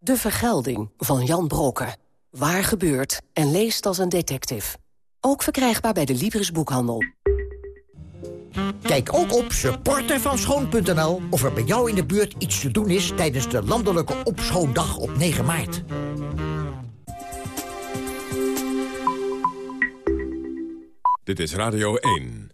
De Vergelding van Jan Brokken. Waar gebeurt en leest als een detective. Ook verkrijgbaar bij de Libris Boekhandel. Kijk ook op supportervanschoon.nl of er bij jou in de buurt iets te doen is... tijdens de landelijke opschoondag op 9 maart. Dit is Radio 1.